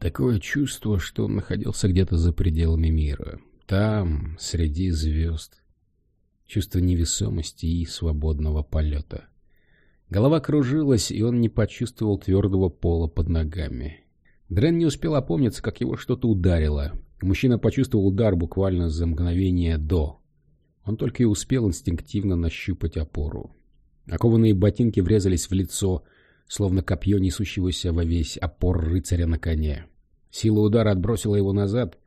Такое чувство, что он находился где-то за пределами мира. Там, среди звезд. Чувство невесомости и свободного полета. Голова кружилась, и он не почувствовал твердого пола под ногами. Дрен не успел опомниться, как его что-то ударило. Мужчина почувствовал удар буквально за мгновение до. Он только и успел инстинктивно нащупать опору. Окованные ботинки врезались в лицо, словно копье несущегося во весь опор рыцаря на коне. Сила удара отбросила его назад,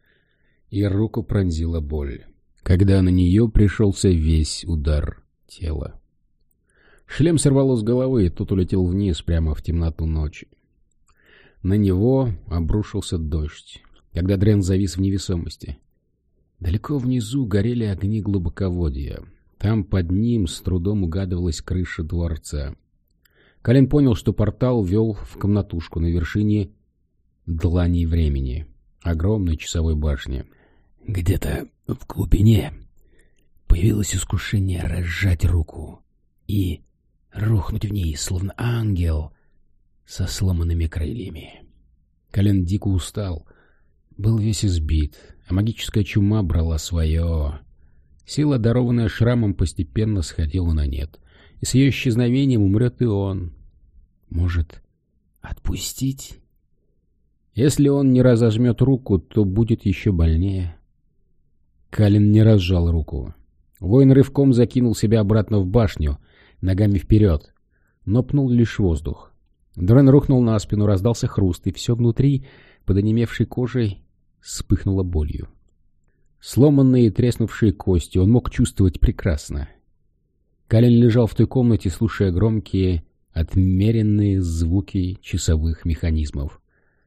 и руку пронзила боль, когда на нее пришелся весь удар тела. Шлем сорвало с головы, и тот улетел вниз, прямо в темноту ночи. На него обрушился дождь, когда Дрен завис в невесомости. Далеко внизу горели огни глубоководья. Там под ним с трудом угадывалась крыша дворца. Калин понял, что портал вел в комнатушку на вершине дланей времени, огромной часовой башни. Где-то в глубине появилось искушение разжать руку и рухнуть в ней, словно ангел со сломанными крыльями. Калин дико устал, был весь избит, а магическая чума брала свое. Сила, дарованная шрамом, постепенно сходила на нет, и с ее исчезновением умрет и он. Может, отпустить? Если он не разожмет руку, то будет еще больнее. Калин не разжал руку. Воин рывком закинул себя обратно в башню, ногами вперед, но пнул лишь воздух. Дрен рухнул на спину, раздался хруст, и все внутри, под онемевшей кожей, вспыхнуло болью. Сломанные и треснувшие кости он мог чувствовать прекрасно. Калин лежал в той комнате, слушая громкие, отмеренные звуки часовых механизмов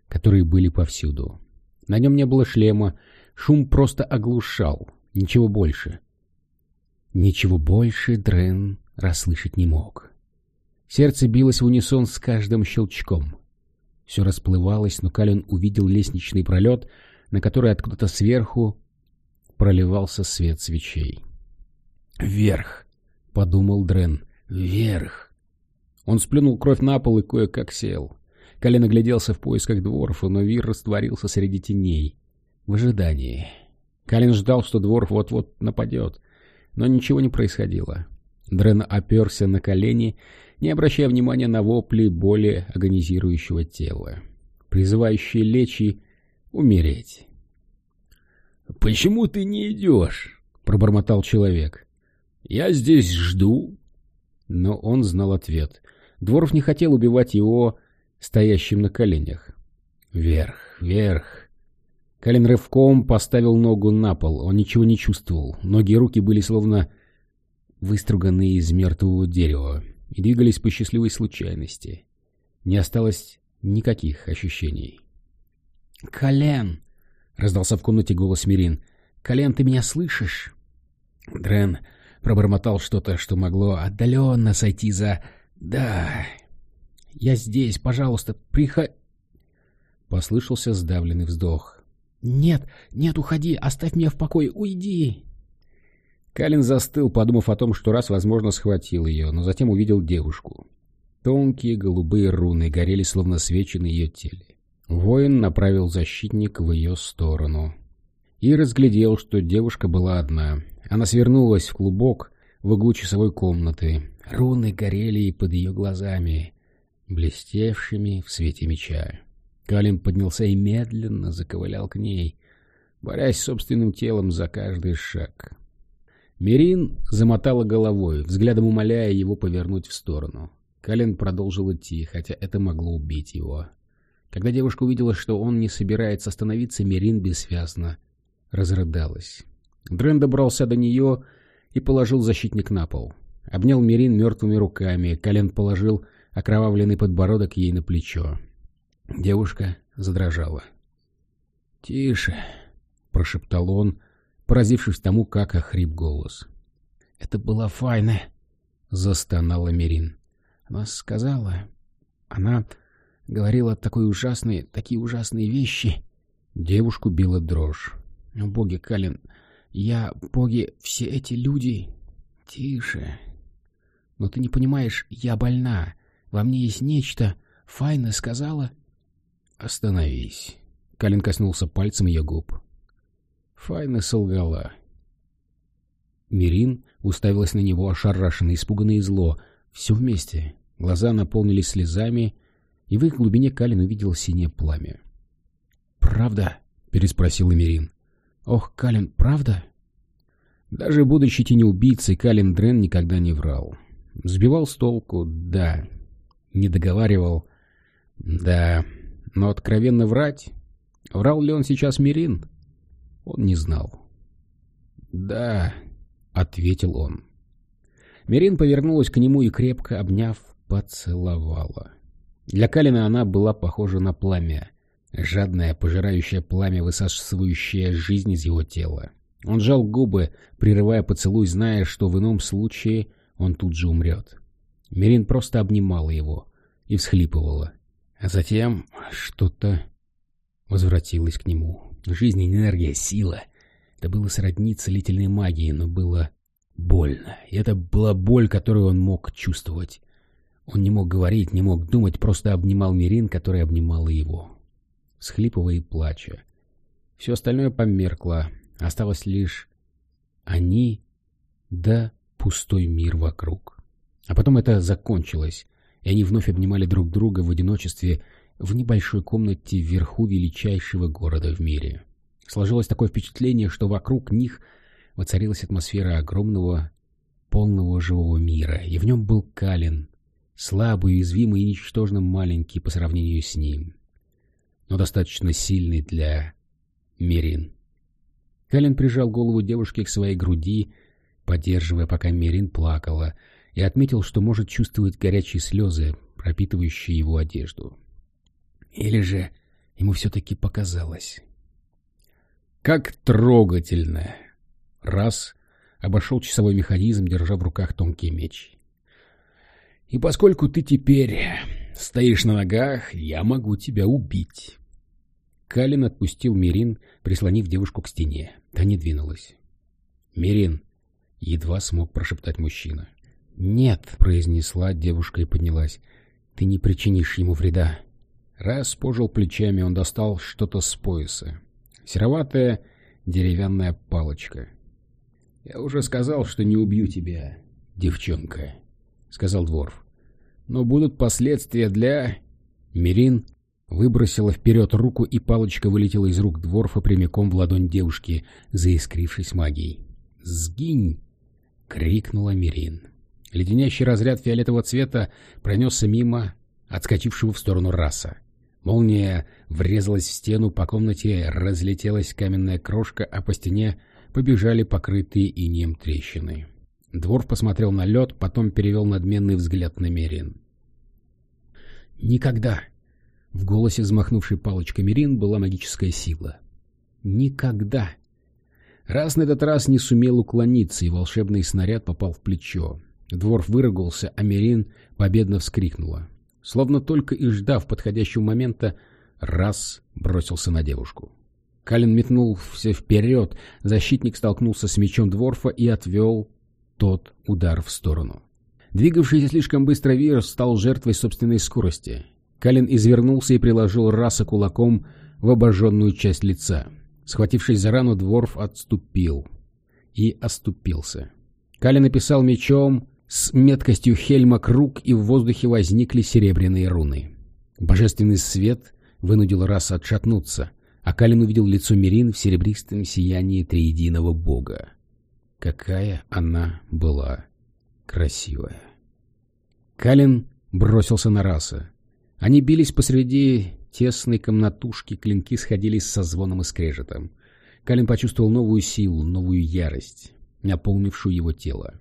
которые были повсюду. На нем не было шлема, шум просто оглушал, ничего больше. Ничего больше Дрен расслышать не мог. Сердце билось в унисон с каждым щелчком. Все расплывалось, но Калин увидел лестничный пролет, на который откуда-то сверху проливался свет свечей. «Вверх!» — подумал Дрен. «Вверх!» Он сплюнул кровь на пол и кое-как сел. Калин огляделся в поисках дворфа, но Вир растворился среди теней. В ожидании. Калин ждал, что дворф вот-вот нападет, но ничего не происходило. Дрен оперся на колени, не обращая внимания на вопли боли агонизирующего тела, призывающие лечь и умереть. «Почему ты не идешь?» — пробормотал человек. «Я здесь жду». Но он знал ответ. Дворф не хотел убивать его стоящим на коленях. Вверх, вверх. Калин рывком поставил ногу на пол. Он ничего не чувствовал. Ноги и руки были словно выструганные из мертвого дерева и двигались по счастливой случайности. Не осталось никаких ощущений. «Колен!» — раздался в комнате голос Мирин. «Колен, ты меня слышишь?» Дрен пробормотал что-то, что могло отдаленно сойти за «да». Я здесь, пожалуйста, прихо...» Послышался сдавленный вздох. «Нет, нет, уходи, оставь меня в покое, уйди!» Калин застыл, подумав о том, что раз, возможно, схватил ее, но затем увидел девушку. Тонкие голубые руны горели, словно свечи на ее теле. Воин направил защитник в ее сторону. И разглядел, что девушка была одна. Она свернулась в клубок в углу часовой комнаты. Руны горели и под ее глазами блестевшими в свете меча. Калин поднялся и медленно заковылял к ней, борясь собственным телом за каждый шаг. Мерин замотала головой, взглядом умоляя его повернуть в сторону. Калин продолжил идти, хотя это могло убить его. Когда девушка увидела, что он не собирается остановиться, Мерин бессвязно разрыдалась. Дрен добрался до нее и положил защитник на пол. Обнял Мерин мертвыми руками, Калин положил окровавленный подбородок ей на плечо. Девушка задрожала. «Тише», — прошептал он, поразившись тому, как охрип голос. «Это была Файна», — застонала Мерин. «Она сказала... Она говорила такой ужасные, такие ужасные вещи». Девушку била дрожь. «О, боги, Калин, я, боги, все эти люди...» «Тише. Но ты не понимаешь, я больна. Во мне есть нечто. Файна сказала... Остановись. Калин коснулся пальцем ее губ. Файна солгала. Мирин уставилась на него, ошарашенно, испуганно и зло. Все вместе. Глаза наполнились слезами, и в их глубине Калин увидел синее пламя. «Правда?» — переспросил Мирин. «Ох, Калин, правда?» Даже будучи тенеубийцей, Калин Дрен никогда не врал. Сбивал с толку, да. Не договаривал, да. Но откровенно врать? Врал ли он сейчас Мирин? Он не знал. «Да», — ответил он. Мирин повернулась к нему и, крепко обняв, поцеловала. Для Калина она была похожа на пламя, жадное, пожирающее пламя, высасывающее жизнь из его тела. Он сжал губы, прерывая поцелуй, зная, что в ином случае он тут же умрет. Мирин просто обнимала его и всхлипывала. А затем что-то возвратилось к нему. Жизнь, энергия, сила. Это было сродни целительной магии, но было больно. И это была боль, которую он мог чувствовать. Он не мог говорить, не мог думать, просто обнимал Мирин, которая обнимала его. Схлипывая и плача. Все остальное померкло. Осталось лишь они да пустой мир вокруг. А потом это закончилось, и они вновь обнимали друг друга в одиночестве в небольшой комнате вверху величайшего города в мире. Сложилось такое впечатление, что вокруг них воцарилась атмосфера огромного, полного живого мира, и в нем был Калин, слабый, уязвимый и ничтожно маленький по сравнению с ним, но достаточно сильный для Мерин. Калин прижал голову девушки к своей груди, поддерживая, пока Мерин плакала, и отметил, что может чувствовать горячие слезы, пропитывающие его одежду. Или же ему все-таки показалось. Как трогательно! Раз обошел часовой механизм, держа в руках тонкий меч. И поскольку ты теперь стоишь на ногах, я могу тебя убить. Калин отпустил Мирин, прислонив девушку к стене. Та не двинулась. «Мирин!» — едва смог прошептать мужчина. «Нет!» — произнесла девушка и поднялась. «Ты не причинишь ему вреда». Раз пожил плечами, он достал что-то с пояса. Сероватая деревянная палочка. «Я уже сказал, что не убью тебя, девчонка», — сказал Дворф. «Но будут последствия для...» Мирин выбросила вперед руку, и палочка вылетела из рук Дворфа прямиком в ладонь девушки, заискрившись магией. «Сгинь!» — крикнула Мирин. Леденящий разряд фиолетового цвета пронесся мимо отскочившего в сторону раса. Молния врезалась в стену, по комнате разлетелась каменная крошка, а по стене побежали покрытые инеем трещины. Дворф посмотрел на лед, потом перевел надменный взгляд на Мерин. «Никогда!» В голосе, взмахнувшей палочкой Мерин, была магическая сила. «Никогда!» Раз на этот раз не сумел уклониться, и волшебный снаряд попал в плечо. Дворф выругался, а Мерин победно вскрикнула. Словно только и ждав подходящего момента, раз бросился на девушку. Калин метнулся вперед, защитник столкнулся с мечом Дворфа и отвел тот удар в сторону. Двигавшийся слишком быстро вирус стал жертвой собственной скорости. Калин извернулся и приложил раса кулаком в обожженную часть лица. Схватившись за рану, Дворф отступил. И оступился. Калин написал мечом с меткостью Хельма круг, и в воздухе возникли серебряные руны. Божественный свет вынудил раз отшатнуться, а Калин увидел лицо Мирин в серебристом сиянии триединого бога. Какая она была красивая. Калин бросился на раса. Они бились посреди тесной комнатушки, клинки сходились со звоном и скрежетом. Калин почувствовал новую силу, новую ярость, наполнившую его тело.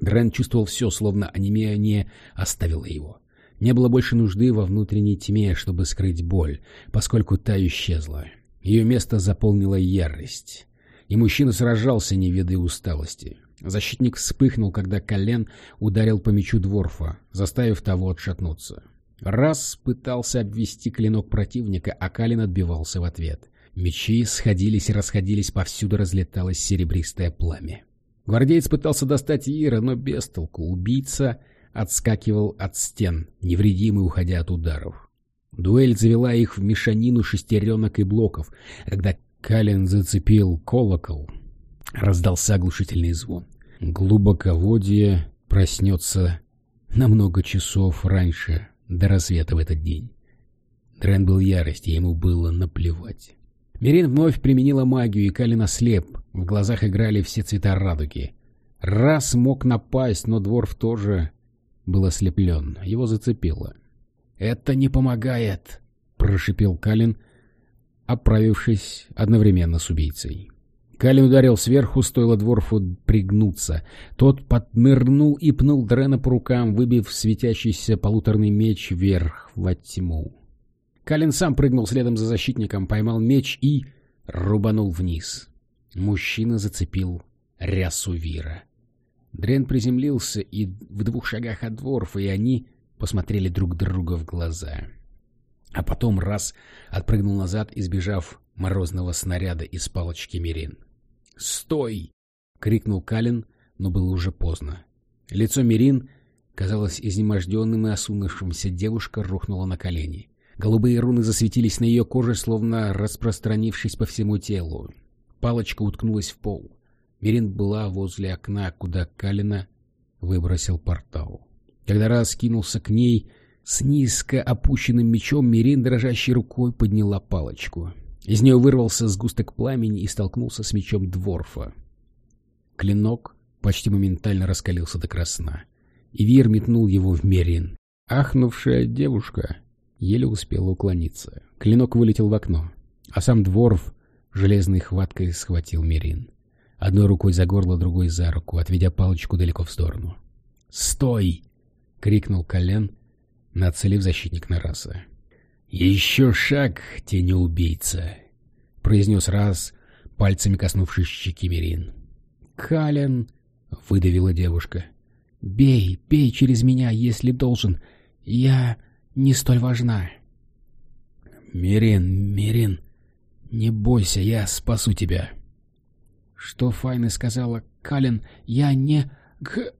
Дрен чувствовал все, словно анемия не оставила его. Не было больше нужды во внутренней тьме, чтобы скрыть боль, поскольку та исчезла. Ее место заполнила ярость. И мужчина сражался, не ведая усталости. Защитник вспыхнул, когда колен ударил по мечу Дворфа, заставив того отшатнуться. Раз пытался обвести клинок противника, а Калин отбивался в ответ. Мечи сходились и расходились, повсюду разлеталось серебристое пламя. Гвардеец пытался достать Ира, но без толку. Убийца отскакивал от стен, невредимый, уходя от ударов. Дуэль завела их в мешанину шестеренок и блоков. Когда Калин зацепил колокол, раздался оглушительный звон. Глубоководье проснется на много часов раньше, до рассвета в этот день. Дрен был ярости, ему было наплевать. Мирин вновь применила магию, и Калин ослеп. В глазах играли все цвета радуги. Раз мог напасть, но Дворф тоже был ослеплен. Его зацепило. «Это не помогает!» — прошипел Калин, оправившись одновременно с убийцей. Калин ударил сверху, стоило Дворфу пригнуться. Тот поднырнул и пнул Дрена по рукам, выбив светящийся полуторный меч вверх во тьму. Калин сам прыгнул следом за защитником, поймал меч и рубанул вниз. Мужчина зацепил рясу Вира. Дрен приземлился и в двух шагах от Дворфа, и они посмотрели друг друга в глаза. А потом раз отпрыгнул назад, избежав морозного снаряда из палочки Мирин. «Стой!» — крикнул Калин, но было уже поздно. Лицо Мирин казалось изнеможденным и осунувшимся, девушка рухнула на колени. Голубые руны засветились на ее коже, словно распространившись по всему телу. Палочка уткнулась в пол. Мирин была возле окна, куда Калина выбросил портал. Когда раз кинулся к ней с низко опущенным мечом, Мирин дрожащей рукой подняла палочку. Из нее вырвался сгусток пламени и столкнулся с мечом Дворфа. Клинок почти моментально раскалился до красна. И Вир метнул его в Мерин. Ахнувшая девушка еле успела уклониться. Клинок вылетел в окно, а сам Дворф железной хваткой схватил Мерин. Одной рукой за горло, другой за руку, отведя палочку далеко в сторону. «Стой!» — крикнул Колен, нацелив защитник на раса. «Еще шаг, тенеубийца!» — произнес раз, пальцами коснувшись щеки Мерин. «Кален!» — выдавила девушка. «Бей, бей через меня, если должен. Я не столь важна». «Мерин, Мерин, не бойся, я спасу тебя». «Что Файна сказала? Кален, я не...» Г...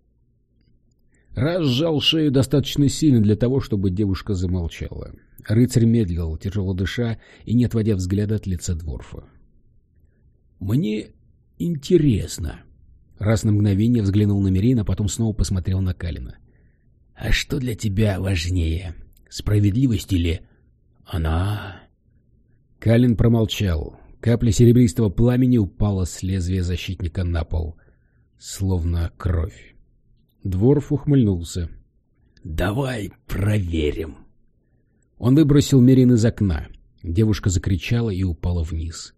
Раз сжал шею достаточно сильно для того, чтобы девушка замолчала. Рыцарь медлил, тяжело дыша и не отводя взгляда от лица Дворфа. «Мне интересно». Раз на мгновение взглянул на Мерина, а потом снова посмотрел на Калина. «А что для тебя важнее, справедливость или она?» Калин промолчал. Капля серебристого пламени упала с лезвия защитника на пол, словно кровь. Дворф ухмыльнулся. «Давай проверим». Он выбросил Мерин из окна. Девушка закричала и упала вниз.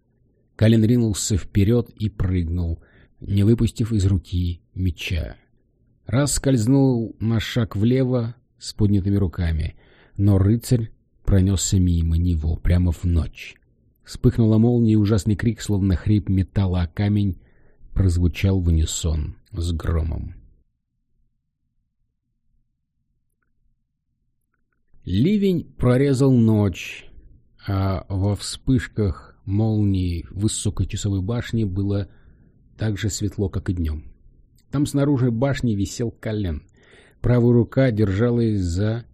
Калин ринулся вперед и прыгнул, не выпустив из руки меча. Раз скользнул на шаг влево с поднятыми руками, но рыцарь пронесся мимо него прямо в ночь. Вспыхнула молния, и ужасный крик, словно хрип металла о камень, прозвучал в унисон с громом. Ливень прорезал ночь, а во вспышках молнии высокой часовой башни было так же светло, как и днем. Там снаружи башни висел колен. Правая рука держалась за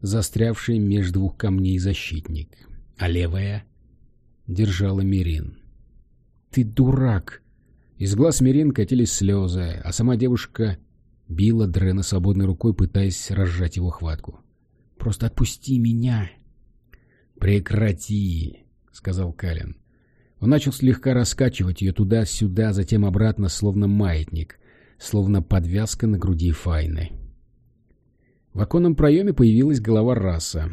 застрявший меж двух камней защитник, а левая держала Мирин. «Ты дурак!» Из глаз Мирин катились слезы, а сама девушка била Дрена свободной рукой, пытаясь разжать его хватку. Просто отпусти меня. Прекрати, сказал Калин. Он начал слегка раскачивать ее туда-сюда, затем обратно, словно маятник, словно подвязка на груди Файны. В оконном проеме появилась голова раса.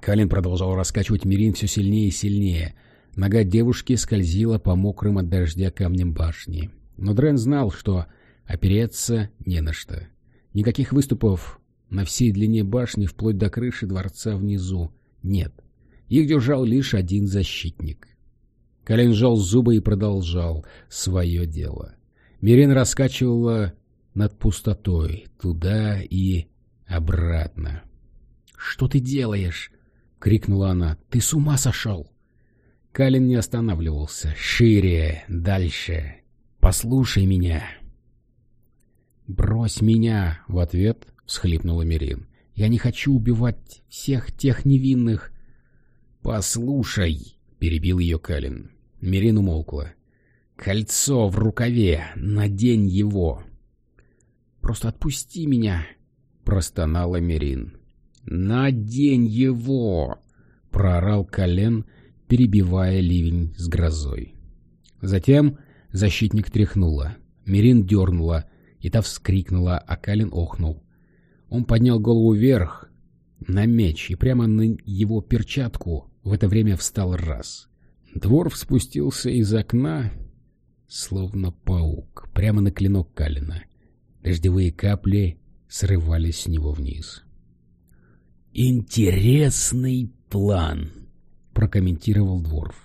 Калин продолжал раскачивать Мирин все сильнее и сильнее. Нога девушки скользила по мокрым от дождя камням башни. Но Дрен знал, что опереться не на что. Никаких выступов на всей длине башни вплоть до крыши дворца внизу нет. Их держал лишь один защитник. Колен сжал зубы и продолжал свое дело. Мирин раскачивала над пустотой, туда и обратно. — Что ты делаешь? — крикнула она. — Ты с ума сошел? Калин не останавливался. «Шире, дальше. Послушай меня». «Брось меня!» — в ответ — всхлипнула Мирин. Я не хочу убивать всех тех невинных. — Послушай, — перебил ее Калин. Мирин умолкла. — Кольцо в рукаве, надень его. — Просто отпусти меня, — простонала Мирин. — Надень его! — проорал Кален, перебивая ливень с грозой. Затем защитник тряхнула. Мирин дернула, и та вскрикнула, а Калин охнул. Он поднял голову вверх, на меч, и прямо на его перчатку в это время встал раз. Дворф спустился из окна, словно паук, прямо на клинок Калина. Дождевые капли срывались с него вниз. «Интересный план», — прокомментировал Дворф.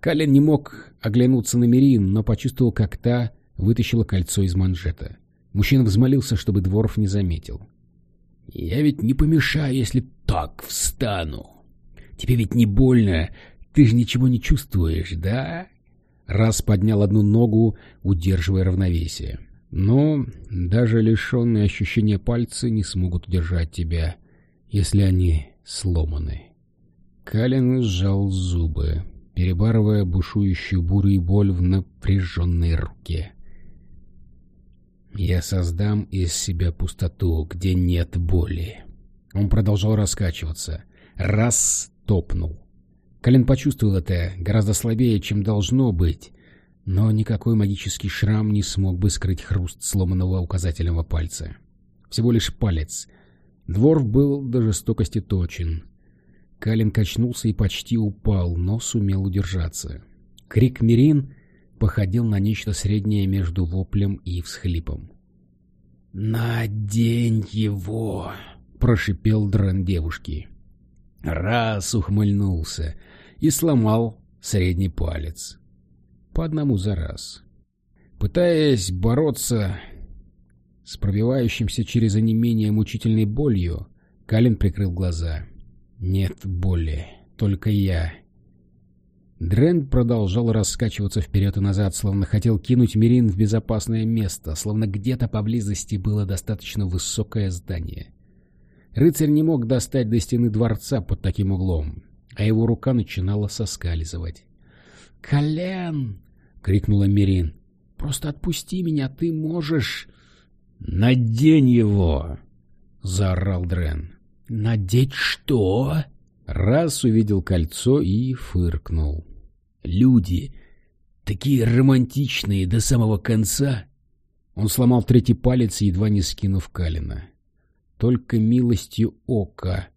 Калин не мог оглянуться на Мерин, но почувствовал, как та вытащила кольцо из манжета. Мужчина взмолился, чтобы Дворф не заметил. «Я ведь не помешаю, если так встану. Тебе ведь не больно, ты же ничего не чувствуешь, да?» Раз поднял одну ногу, удерживая равновесие. Но даже лишенные ощущения пальцы не смогут удержать тебя, если они сломаны. Калин сжал зубы перебарывая бушующую бурю и боль в напряженной руке. «Я создам из себя пустоту, где нет боли». Он продолжал раскачиваться. Раз — топнул. Калин почувствовал это гораздо слабее, чем должно быть, но никакой магический шрам не смог бы скрыть хруст сломанного указательного пальца. Всего лишь палец. Дворф был до жестокости точен. Калин качнулся и почти упал, но сумел удержаться. Крик Мирин походил на нечто среднее между воплем и всхлипом. «Надень его!» — прошипел дрон девушки. Раз ухмыльнулся и сломал средний палец. По одному за раз. Пытаясь бороться с пробивающимся через онемение мучительной болью, Калин прикрыл глаза — нет боли, только я. Дрен продолжал раскачиваться вперед и назад, словно хотел кинуть Мирин в безопасное место, словно где-то поблизости было достаточно высокое здание. Рыцарь не мог достать до стены дворца под таким углом, а его рука начинала соскальзывать. «Колен!» — крикнула Мирин. «Просто отпусти меня, ты можешь...» «Надень его!» — заорал Дрен. «Надеть что?» Раз увидел кольцо и фыркнул. «Люди такие романтичные до самого конца!» Он сломал третий палец, едва не скинув Калина. Только милостью ока.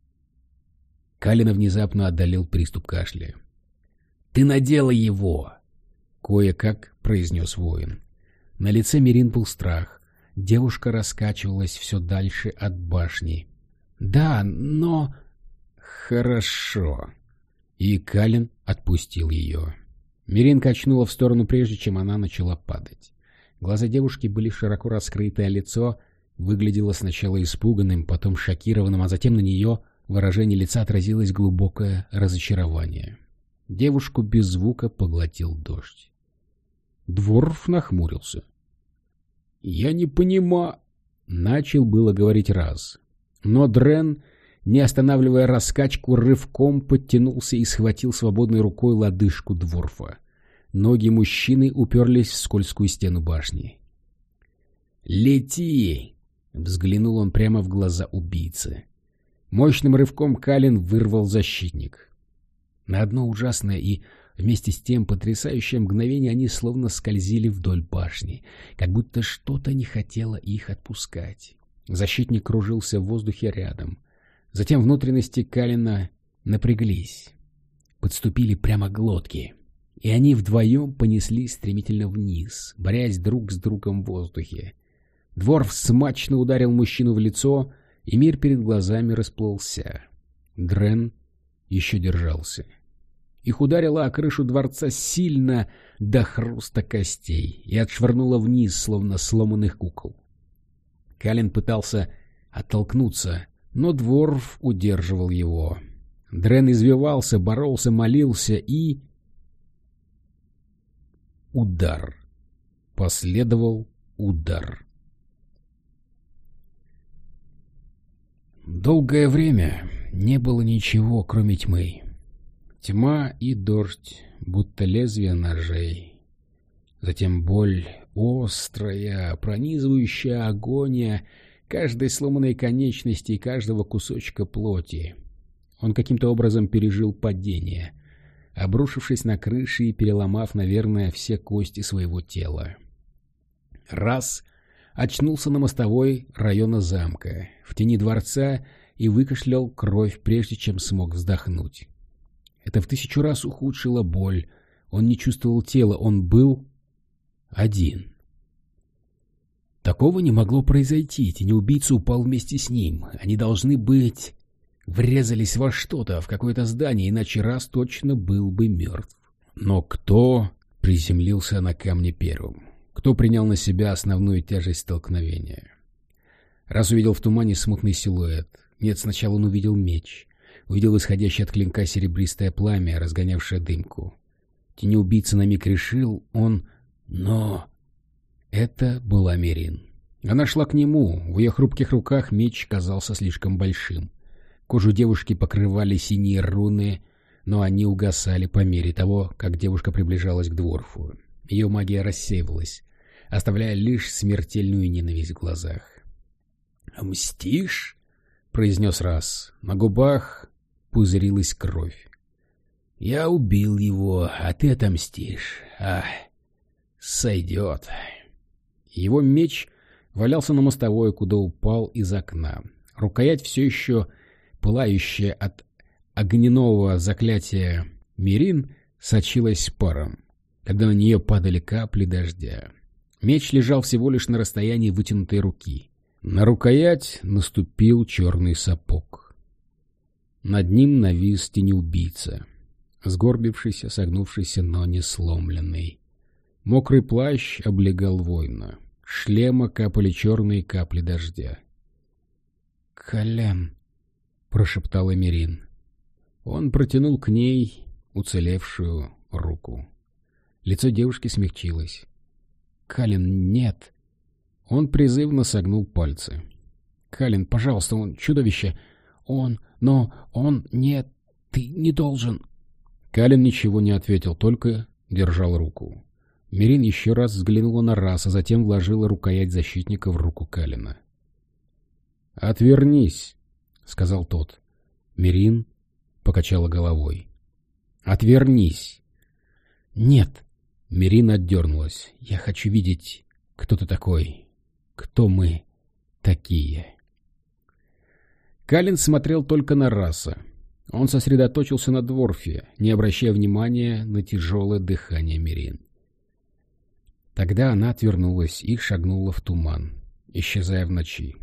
Калина внезапно одолел приступ кашля. «Ты надела его!» — кое-как произнес воин. На лице Мирин был страх. Девушка раскачивалась все дальше от башни. «Да, но...» «Хорошо». И Калин отпустил ее. Мирин качнула в сторону, прежде чем она начала падать. Глаза девушки были широко раскрыты, а лицо выглядело сначала испуганным, потом шокированным, а затем на нее выражение лица отразилось глубокое разочарование. Девушку без звука поглотил дождь. Дворф нахмурился. «Я не понимаю...» Начал было говорить раз, но Дрен, не останавливая раскачку, рывком подтянулся и схватил свободной рукой лодыжку Дворфа. Ноги мужчины уперлись в скользкую стену башни. «Лети!» — взглянул он прямо в глаза убийцы. Мощным рывком Калин вырвал защитник. На одно ужасное и вместе с тем потрясающее мгновение они словно скользили вдоль башни, как будто что-то не хотело их отпускать. Защитник кружился в воздухе рядом. Затем внутренности Калина напряглись. Подступили прямо глотки. И они вдвоем понеслись стремительно вниз, борясь друг с другом в воздухе. Дворф смачно ударил мужчину в лицо, и мир перед глазами расплылся. Дрен еще держался. Их ударило о крышу дворца сильно до хруста костей и отшвырнуло вниз, словно сломанных кукол. Калин пытался оттолкнуться, но Дворф удерживал его. Дрен извивался, боролся, молился и... Удар. Последовал удар. Долгое время не было ничего, кроме тьмы. Тьма и дождь, будто лезвие ножей. Затем боль, острая, пронизывающая агония каждой сломанной конечности и каждого кусочка плоти. Он каким-то образом пережил падение, обрушившись на крыши и переломав, наверное, все кости своего тела. Раз очнулся на мостовой района замка, в тени дворца и выкашлял кровь, прежде чем смог вздохнуть. Это в тысячу раз ухудшило боль. Он не чувствовал тела, он был один. Такого не могло произойти, тенеубийца упал вместе с ним. Они должны быть... Врезались во что-то, в какое-то здание, иначе раз точно был бы мертв. Но кто приземлился на камне первым? Кто принял на себя основную тяжесть столкновения? Раз увидел в тумане смутный силуэт. Нет, сначала он увидел меч. Увидел исходящее от клинка серебристое пламя, разгонявшее дымку. Тенеубийца на миг решил, он... Но... Это была Мерин. Она шла к нему. В ее хрупких руках меч казался слишком большим. Кожу девушки покрывали синие руны, но они угасали по мере того, как девушка приближалась к дворфу. Ее магия рассеивалась, оставляя лишь смертельную ненависть в глазах. «Мстишь?» — произнес раз. На губах пузырилась кровь. «Я убил его, а ты отомстишь. Ах, сойдет». Его меч валялся на мостовой, куда упал из окна. Рукоять все еще, пылающая от огненного заклятия Мирин, сочилась паром когда на нее падали капли дождя. Меч лежал всего лишь на расстоянии вытянутой руки. На рукоять наступил черный сапог. Над ним навис тенеубийца, сгорбившийся, согнувшийся, но не сломленный. Мокрый плащ облегал воина. Шлема капали черные капли дождя. «Колян!» — прошептал Эмирин. Он протянул к ней уцелевшую руку. Лицо девушки смягчилось. «Калин, нет!» Он призывно согнул пальцы. «Калин, пожалуйста, он чудовище! Он, но он, нет, ты не должен!» Калин ничего не ответил, только держал руку. Мирин еще раз взглянула на раз, а затем вложила рукоять защитника в руку Калина. «Отвернись!» — сказал тот. Мирин покачала головой. «Отвернись!» «Нет!» Мирина отдернулась. «Я хочу видеть, кто ты такой. Кто мы такие?» Калин смотрел только на раса. Он сосредоточился на Дворфе, не обращая внимания на тяжелое дыхание Мирин. Тогда она отвернулась и шагнула в туман, исчезая в ночи.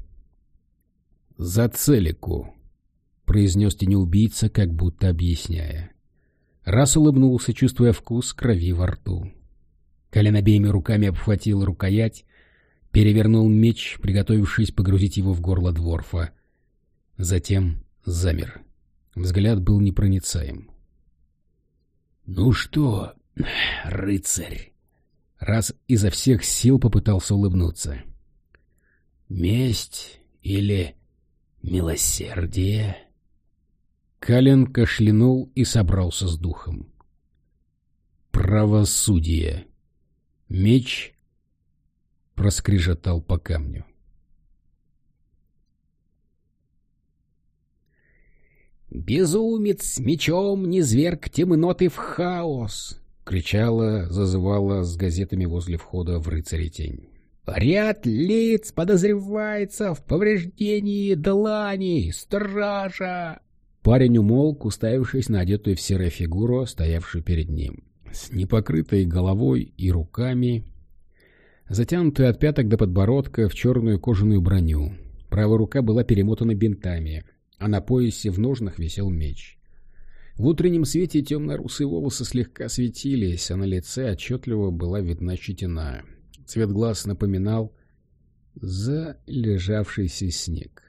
«За целику!» — произнес тенеубийца, как будто объясняя. Раз улыбнулся, чувствуя вкус крови во рту. Колен обеими руками обхватил рукоять, перевернул меч, приготовившись погрузить его в горло Дворфа. Затем замер. Взгляд был непроницаем. «Ну что, рыцарь?» Раз изо всех сил попытался улыбнуться. «Месть или милосердие?» Кален кашлянул и собрался с духом. «Правосудие!» Меч проскрежетал по камню. «Безумец с мечом не зверг темноты в хаос!» — кричала, зазывала с газетами возле входа в рыцаре тень. «Ряд лиц подозревается в повреждении длани! Стража!» Парень умолк, уставившись на одетую в серое фигуру, стоявшую перед ним с непокрытой головой и руками, затянутую от пяток до подбородка в черную кожаную броню. Правая рука была перемотана бинтами, а на поясе в ножнах висел меч. В утреннем свете темно-русые волосы слегка светились, а на лице отчетливо была видна щетина. Цвет глаз напоминал залежавшийся снег.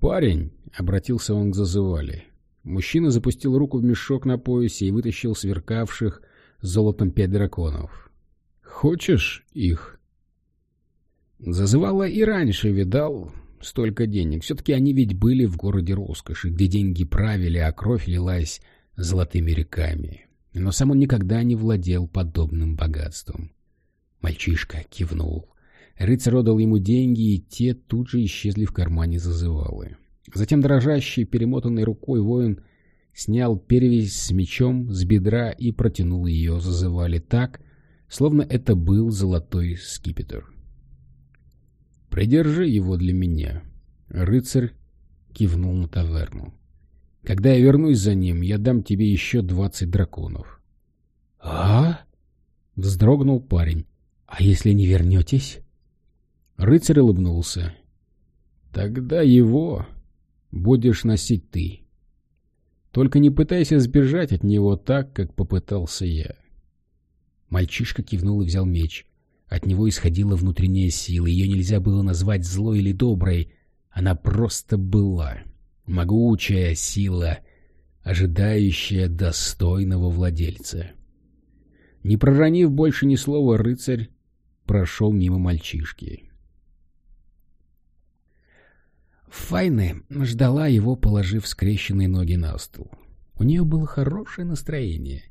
«Парень!» — обратился он к зазывали. Мужчина запустил руку в мешок на поясе и вытащил сверкавших золотом пять драконов. «Хочешь их?» Зазывала и раньше видал столько денег. Все-таки они ведь были в городе роскоши, где деньги правили, а кровь лилась золотыми реками. Но сам он никогда не владел подобным богатством. Мальчишка кивнул. Рыцарь отдал ему деньги, и те тут же исчезли в кармане зазывалы. Затем дрожащей, перемотанной рукой воин снял перевязь с мечом с бедра и протянул ее зазывали так, словно это был золотой скипетр. «Придержи его для меня», — рыцарь кивнул на таверну. «Когда я вернусь за ним, я дам тебе еще двадцать драконов». «А?» — вздрогнул парень. «А если не вернетесь?» Рыцарь улыбнулся. «Тогда его будешь носить ты. Только не пытайся сбежать от него так, как попытался я». Мальчишка кивнул и взял меч. От него исходила внутренняя сила, ее нельзя было назвать злой или доброй, она просто была. Могучая сила, ожидающая достойного владельца. Не проронив больше ни слова, рыцарь прошел мимо мальчишки. Файны ждала его, положив скрещенные ноги на стул. У нее было хорошее настроение.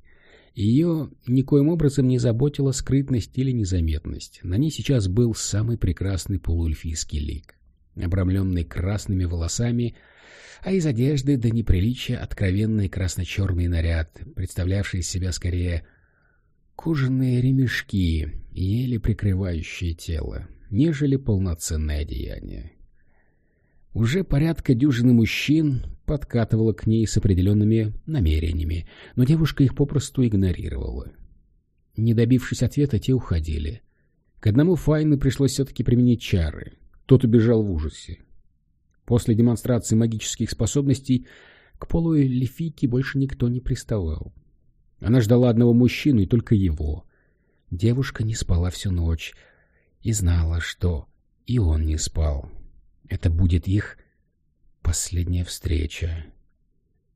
Ее никоим образом не заботила скрытность или незаметность. На ней сейчас был самый прекрасный полуэльфийский лик, обрамленный красными волосами, а из одежды до неприличия откровенный красно-черный наряд, представлявший из себя скорее кожаные ремешки, еле прикрывающие тело, нежели полноценное одеяние. Уже порядка дюжины мужчин подкатывала к ней с определенными намерениями, но девушка их попросту игнорировала. Не добившись ответа, те уходили. К одному Файну пришлось все-таки применить чары. Тот убежал в ужасе. После демонстрации магических способностей к полуэльфийке больше никто не приставал. Она ждала одного мужчину, и только его. Девушка не спала всю ночь и знала, что и он не спал. Это будет их последняя встреча.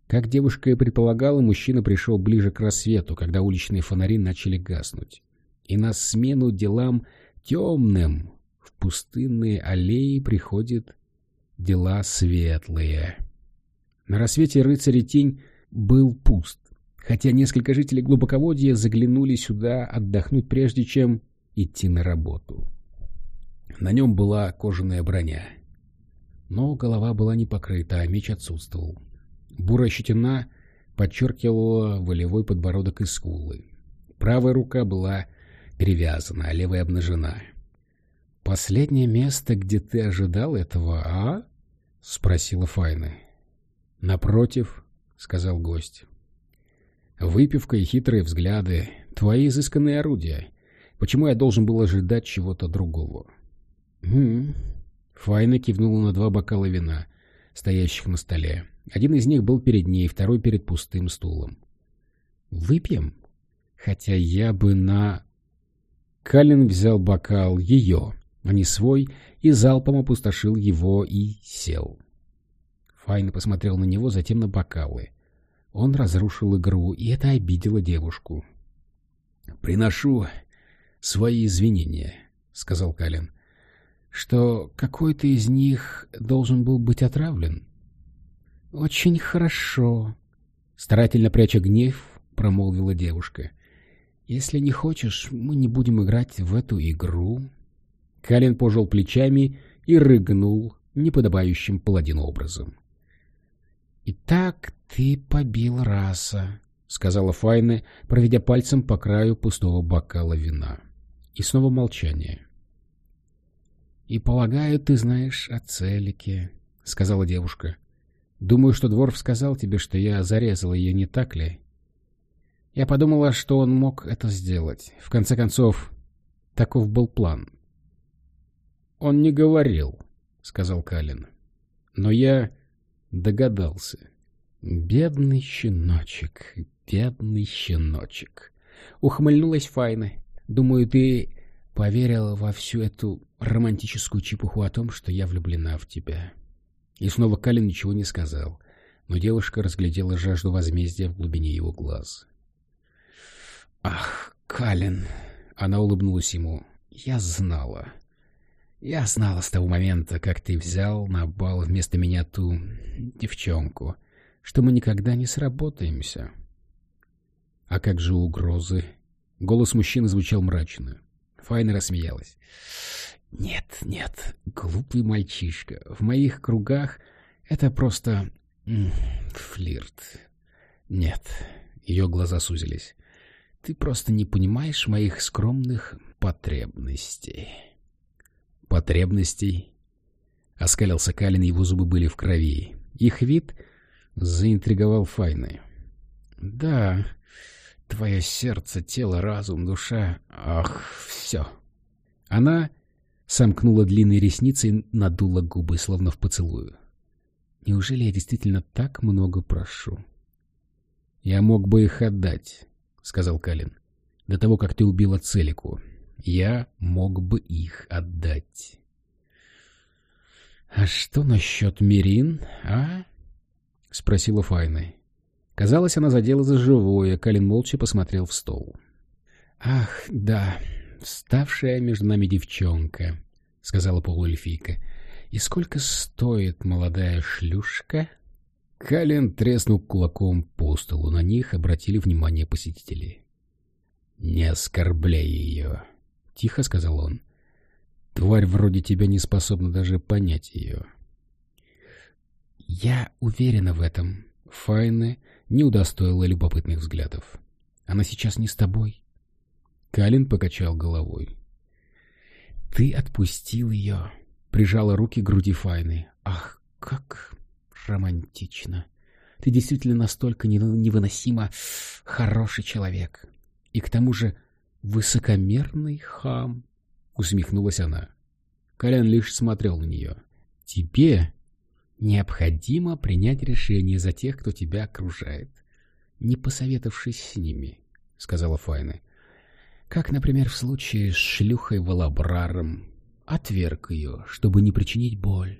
Как девушка и предполагала, мужчина пришел ближе к рассвету, когда уличные фонари начали гаснуть. И на смену делам темным в пустынные аллеи приходят дела светлые. На рассвете рыцарь тень был пуст, хотя несколько жителей глубоководья заглянули сюда отдохнуть, прежде чем идти на работу. На нем была кожаная броня — но голова была не покрыта, а меч отсутствовал. Бурая щетина подчеркивала волевой подбородок и скулы. Правая рука была перевязана, а левая обнажена. «Последнее место, где ты ожидал этого, а?» — спросила Файна. «Напротив», — сказал гость. «Выпивка и хитрые взгляды — твои изысканные орудия. Почему я должен был ожидать чего-то другого?» «Хм, Файна кивнула на два бокала вина, стоящих на столе. Один из них был перед ней, второй перед пустым стулом. «Выпьем? Хотя я бы на...» Калин взял бокал ее, а не свой, и залпом опустошил его и сел. Файна посмотрел на него, затем на бокалы. Он разрушил игру, и это обидело девушку. «Приношу свои извинения», — сказал Калин что какой-то из них должен был быть отравлен. — Очень хорошо, — старательно пряча гнев, промолвила девушка. — Если не хочешь, мы не будем играть в эту игру. Калин пожал плечами и рыгнул неподобающим паладину образом. — Итак, ты побил раса, — сказала Файна, проведя пальцем по краю пустого бокала вина. И снова молчание. — «И полагаю, ты знаешь о Целике», — сказала девушка. «Думаю, что Дворф сказал тебе, что я зарезала ее, не так ли?» Я подумала, что он мог это сделать. В конце концов, таков был план. «Он не говорил», — сказал Калин. «Но я догадался». «Бедный щеночек, бедный щеночек», — ухмыльнулась Файна. «Думаю, ты поверила во всю эту романтическую чепуху о том, что я влюблена в тебя. И снова Калин ничего не сказал, но девушка разглядела жажду возмездия в глубине его глаз. «Ах, Калин!» — она улыбнулась ему. «Я знала. Я знала с того момента, как ты взял на бал вместо меня ту девчонку, что мы никогда не сработаемся. А как же угрозы? Голос мужчины звучал мрачно. Файна рассмеялась. Нет, нет, глупый мальчишка. В моих кругах это просто флирт. Нет, ее глаза сузились. Ты просто не понимаешь моих скромных потребностей. Потребностей? Оскалился Калин, его зубы были в крови. Их вид заинтриговал Файны. Да, твое сердце, тело, разум, душа... Ах, все. Она сомкнула длинные ресницы и надула губы, словно в поцелую. Неужели я действительно так много прошу? Я мог бы их отдать, — сказал Калин. До того, как ты убила Целику, я мог бы их отдать. А что насчет Мирин, а? — спросила Файна. Казалось, она задела за живое, Калин молча посмотрел в стол. — Ах, да, вставшая между нами девчонка, — сказала полуэльфийка. — И сколько стоит молодая шлюшка? Калин треснул кулаком по столу. На них обратили внимание посетители. — Не оскорбляй ее, — тихо сказал он. — Тварь вроде тебя не способна даже понять ее. — Я уверена в этом. Файна не удостоила любопытных взглядов. Она сейчас не с тобой. Калин покачал головой. «Ты отпустил ее!» Прижала руки к груди Файны. «Ах, как романтично! Ты действительно настолько невыносимо хороший человек. И к тому же высокомерный хам!» Усмехнулась она. Колян лишь смотрел на нее. «Тебе необходимо принять решение за тех, кто тебя окружает, не посоветовавшись с ними», — сказала Файна. Как, например, в случае с шлюхой Валабраром. Отверг ее, чтобы не причинить боль.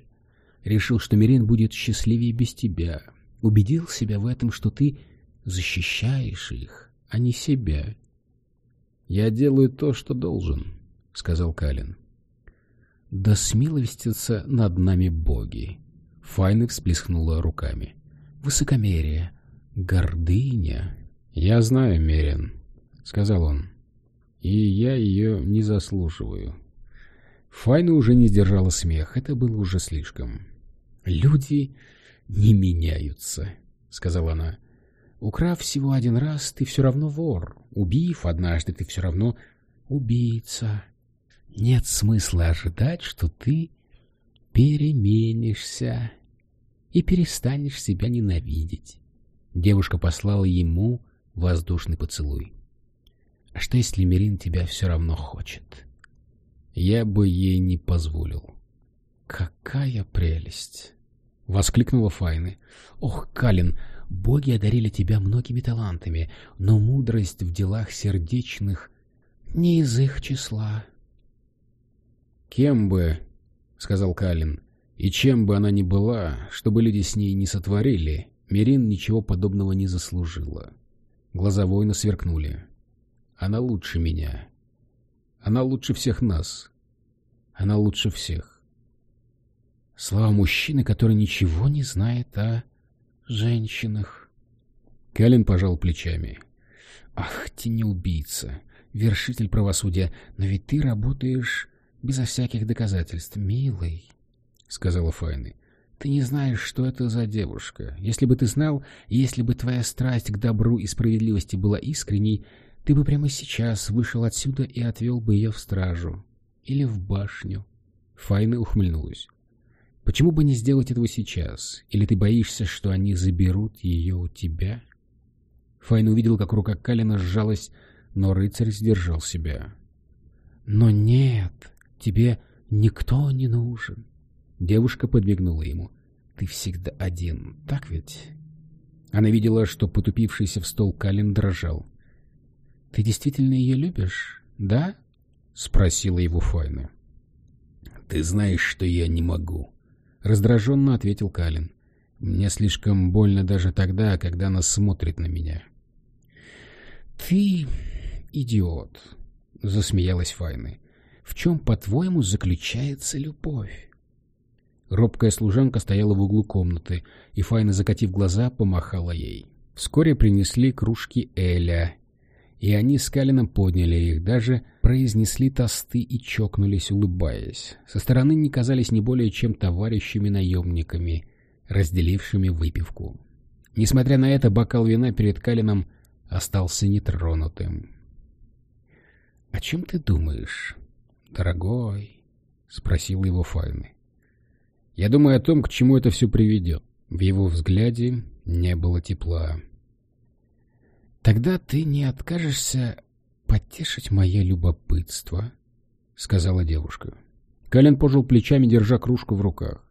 Решил, что Мирин будет счастливее без тебя. Убедил себя в этом, что ты защищаешь их, а не себя. «Я делаю то, что должен», — сказал Калин. «Да смилостятся над нами боги!» Файна всплеснула руками. «Высокомерие, гордыня». «Я знаю, Мерин», — сказал он и я ее не заслуживаю. Файна уже не сдержала смех, это было уже слишком. «Люди не меняются», — сказала она. «Украв всего один раз, ты все равно вор. Убив однажды, ты все равно убийца. Нет смысла ожидать, что ты переменишься и перестанешь себя ненавидеть». Девушка послала ему воздушный поцелуй. А что, если Мирин тебя все равно хочет? Я бы ей не позволил. Какая прелесть! Воскликнула Файны. Ох, Калин, боги одарили тебя многими талантами, но мудрость в делах сердечных не из их числа. Кем бы, сказал Калин, и чем бы она ни была, чтобы люди с ней не сотворили, Мирин ничего подобного не заслужила. Глаза воина сверкнули. Она лучше меня. Она лучше всех нас. Она лучше всех. Слава мужчины, который ничего не знает о женщинах. Кэлен пожал плечами. Ах, ты не убийца, вершитель правосудия, но ведь ты работаешь безо всяких доказательств, милый, — сказала Файны. Ты не знаешь, что это за девушка. Если бы ты знал, если бы твоя страсть к добру и справедливости была искренней, ты бы прямо сейчас вышел отсюда и отвел бы ее в стражу. Или в башню. Файна ухмыльнулась. Почему бы не сделать этого сейчас? Или ты боишься, что они заберут ее у тебя? Файна увидел, как рука Калина сжалась, но рыцарь сдержал себя. «Но нет, тебе никто не нужен». Девушка подмигнула ему. «Ты всегда один, так ведь?» Она видела, что потупившийся в стол Калин дрожал. — Ты действительно ее любишь, да? — спросила его Файна. — Ты знаешь, что я не могу. Раздраженно ответил Калин. Мне слишком больно даже тогда, когда она смотрит на меня. — Ты идиот, — засмеялась Файна. — В чем, по-твоему, заключается любовь? Робкая служанка стояла в углу комнаты, и Файна, закатив глаза, помахала ей. Вскоре принесли кружки Эля, и они с Калином подняли их, даже произнесли тосты и чокнулись, улыбаясь. Со стороны не казались не более чем товарищами-наемниками, разделившими выпивку. Несмотря на это, бокал вина перед Калином остался нетронутым. — О чем ты думаешь, дорогой? — спросил его Файны. — Я думаю о том, к чему это все приведет. В его взгляде не было тепла. «Тогда ты не откажешься потешить мое любопытство», — сказала девушка. Кален пожал плечами, держа кружку в руках.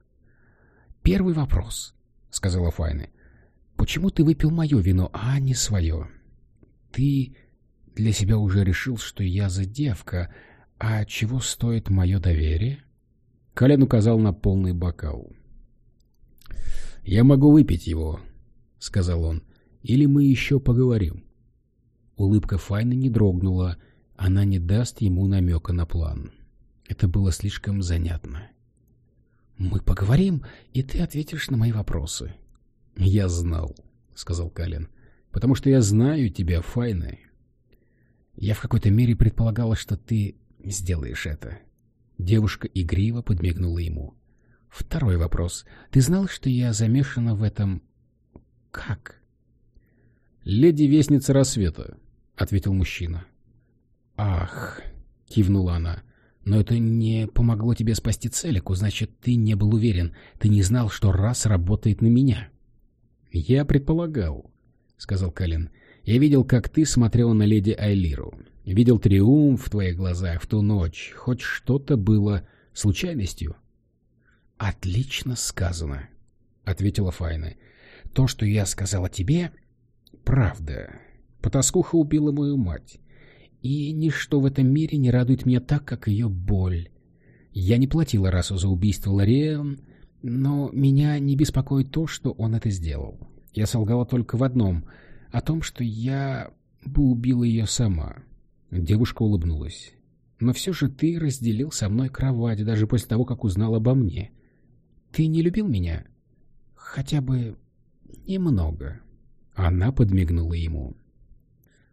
«Первый вопрос», — сказала Файны. «Почему ты выпил мое вино, а не свое? Ты для себя уже решил, что я за девка, а чего стоит мое доверие?» Кален указал на полный бокал. «Я могу выпить его», — сказал он. Или мы еще поговорим?» Улыбка Файны не дрогнула. Она не даст ему намека на план. Это было слишком занятно. «Мы поговорим, и ты ответишь на мои вопросы». «Я знал», — сказал Калин, — «потому что я знаю тебя, Файна». «Я в какой-то мере предполагала, что ты сделаешь это». Девушка игриво подмигнула ему. «Второй вопрос. Ты знал, что я замешана в этом... Как?» «Леди-вестница рассвета», — ответил мужчина. «Ах», — кивнула она, — «но это не помогло тебе спасти Целику, значит, ты не был уверен, ты не знал, что раз работает на меня». «Я предполагал», — сказал Калин. «Я видел, как ты смотрела на леди Айлиру. Видел триумф в твоих глазах в ту ночь. Хоть что-то было случайностью». «Отлично сказано», — ответила Файна. «То, что я сказала тебе, правда. Потаскуха убила мою мать. И ничто в этом мире не радует меня так, как ее боль. Я не платила расу за убийство Лориэн, но меня не беспокоит то, что он это сделал. Я солгала только в одном — о том, что я бы убила ее сама. Девушка улыбнулась. Но все же ты разделил со мной кровать, даже после того, как узнал обо мне. Ты не любил меня? Хотя бы немного. Она подмигнула ему.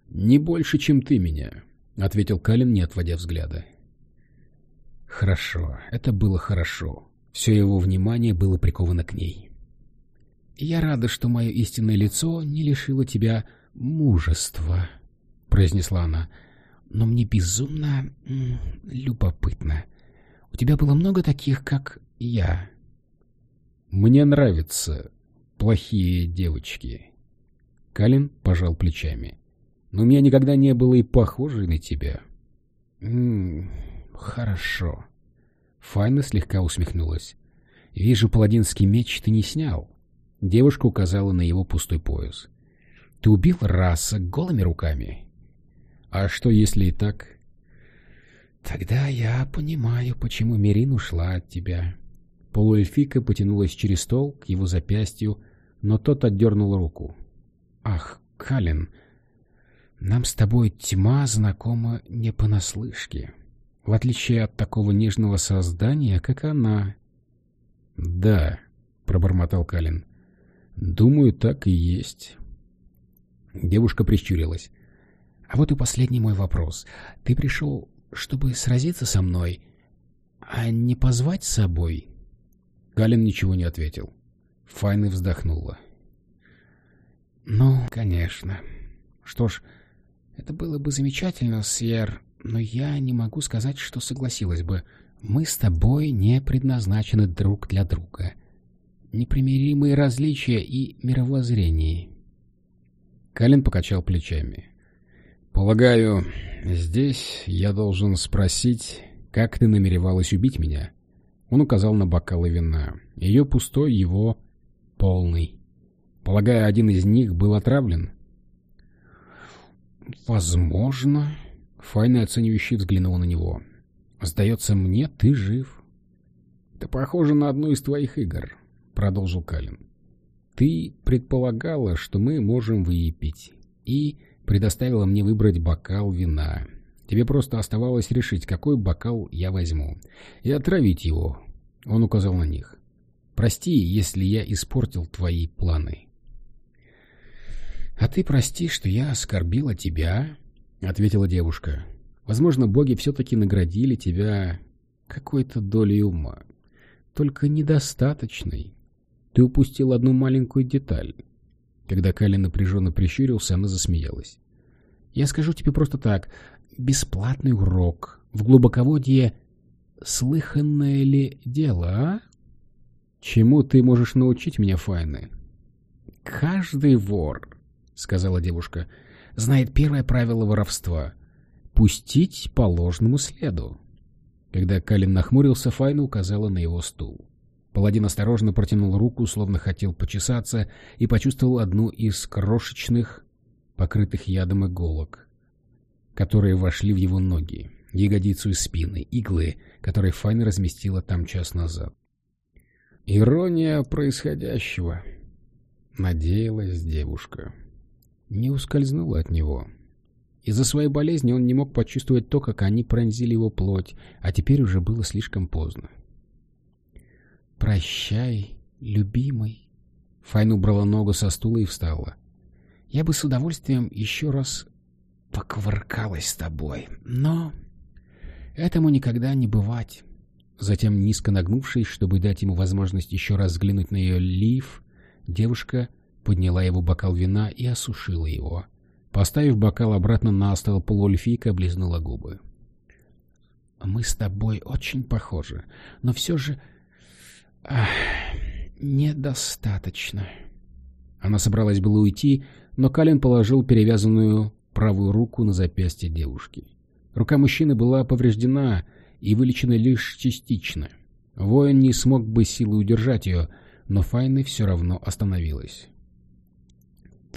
«Не больше, чем ты меня», — ответил Калин, не отводя взгляда. «Хорошо, это было хорошо. Все его внимание было приковано к ней. Я рада, что мое истинное лицо не лишило тебя мужества», — произнесла она. «Но мне безумно любопытно. У тебя было много таких, как я». «Мне нравятся плохие девочки», Калин пожал плечами. «Но у меня никогда не было и похожей на тебя». «М хорошо Файна слегка усмехнулась. «Вижу, паладинский меч ты не снял». Девушка указала на его пустой пояс. «Ты убил раса голыми руками?» «А что, если и так?» «Тогда я понимаю, почему Мерин ушла от тебя». Полуэльфика потянулась через стол к его запястью, но тот отдернул руку. Ах, Калин, нам с тобой тьма знакома не понаслышке, в отличие от такого нежного создания, как она. — Да, — пробормотал Калин, — думаю, так и есть. Девушка прищурилась. — А вот и последний мой вопрос. Ты пришел, чтобы сразиться со мной, а не позвать с собой? Калин ничего не ответил. Файны вздохнула. — «Ну, конечно. Что ж, это было бы замечательно, Сьер, но я не могу сказать, что согласилась бы. Мы с тобой не предназначены друг для друга. Непримиримые различия и мировоззрение». Калин покачал плечами. «Полагаю, здесь я должен спросить, как ты намеревалась убить меня?» Он указал на бокалы вина. Ее пустой, его полный. Полагаю, один из них был отравлен? Возможно. Файна оценивающе взглянула на него. Сдается мне, ты жив. Это похоже на одну из твоих игр, продолжил Калин. Ты предполагала, что мы можем выпить, и предоставила мне выбрать бокал вина. Тебе просто оставалось решить, какой бокал я возьму, и отравить его. Он указал на них. Прости, если я испортил твои планы. — А ты прости, что я оскорбила тебя, — ответила девушка. — Возможно, боги все-таки наградили тебя какой-то долей ума. Только недостаточной. Ты упустил одну маленькую деталь. Когда Калин напряженно прищурился, она засмеялась. Я скажу тебе просто так. Бесплатный урок. В глубоководье слыханное ли дело, а? Чему ты можешь научить меня, Файны? Каждый вор, сказала девушка, знает первое правило воровства — пустить по ложному следу. Когда Калин нахмурился, Файна указала на его стул. Паладин осторожно протянул руку, словно хотел почесаться, и почувствовал одну из крошечных покрытых ядом иголок, которые вошли в его ноги, ягодицу и спины, иглы, которые Файн разместила там час назад. Ирония происходящего. Надеялась девушка. Не ускользнула от него. Из-за своей болезни он не мог почувствовать то, как они пронзили его плоть, а теперь уже было слишком поздно. «Прощай, любимый». Файн убрала ногу со стула и встала. Я бы с удовольствием еще раз покваркалась с тобой, но этому никогда не бывать. Затем, низко нагнувшись, чтобы дать ему возможность еще раз взглянуть на ее лиф, девушка подняла его бокал вина и осушила его. Поставив бокал обратно на стол, полуэльфийка облизнула губы. «Мы с тобой очень похожи, но все же... Ах, недостаточно». Она собралась было уйти, но Калин положил перевязанную правую руку на запястье девушки. Рука мужчины была повреждена и вылечена лишь частично. Воин не смог бы силой удержать ее, но Файны все равно остановилась.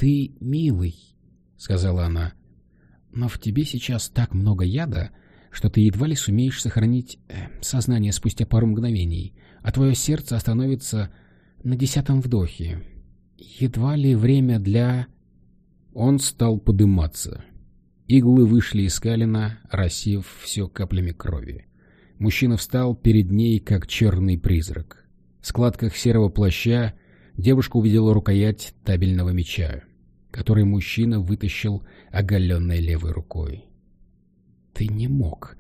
«Ты милый», — сказала она, — «но в тебе сейчас так много яда, что ты едва ли сумеешь сохранить э, сознание спустя пару мгновений, а твое сердце остановится на десятом вдохе. Едва ли время для...» Он стал подыматься. Иглы вышли из Калина, рассеяв все каплями крови. Мужчина встал перед ней, как черный призрак. В складках серого плаща девушка увидела рукоять табельного меча, который мужчина вытащил оголенной левой рукой. — Ты не мог,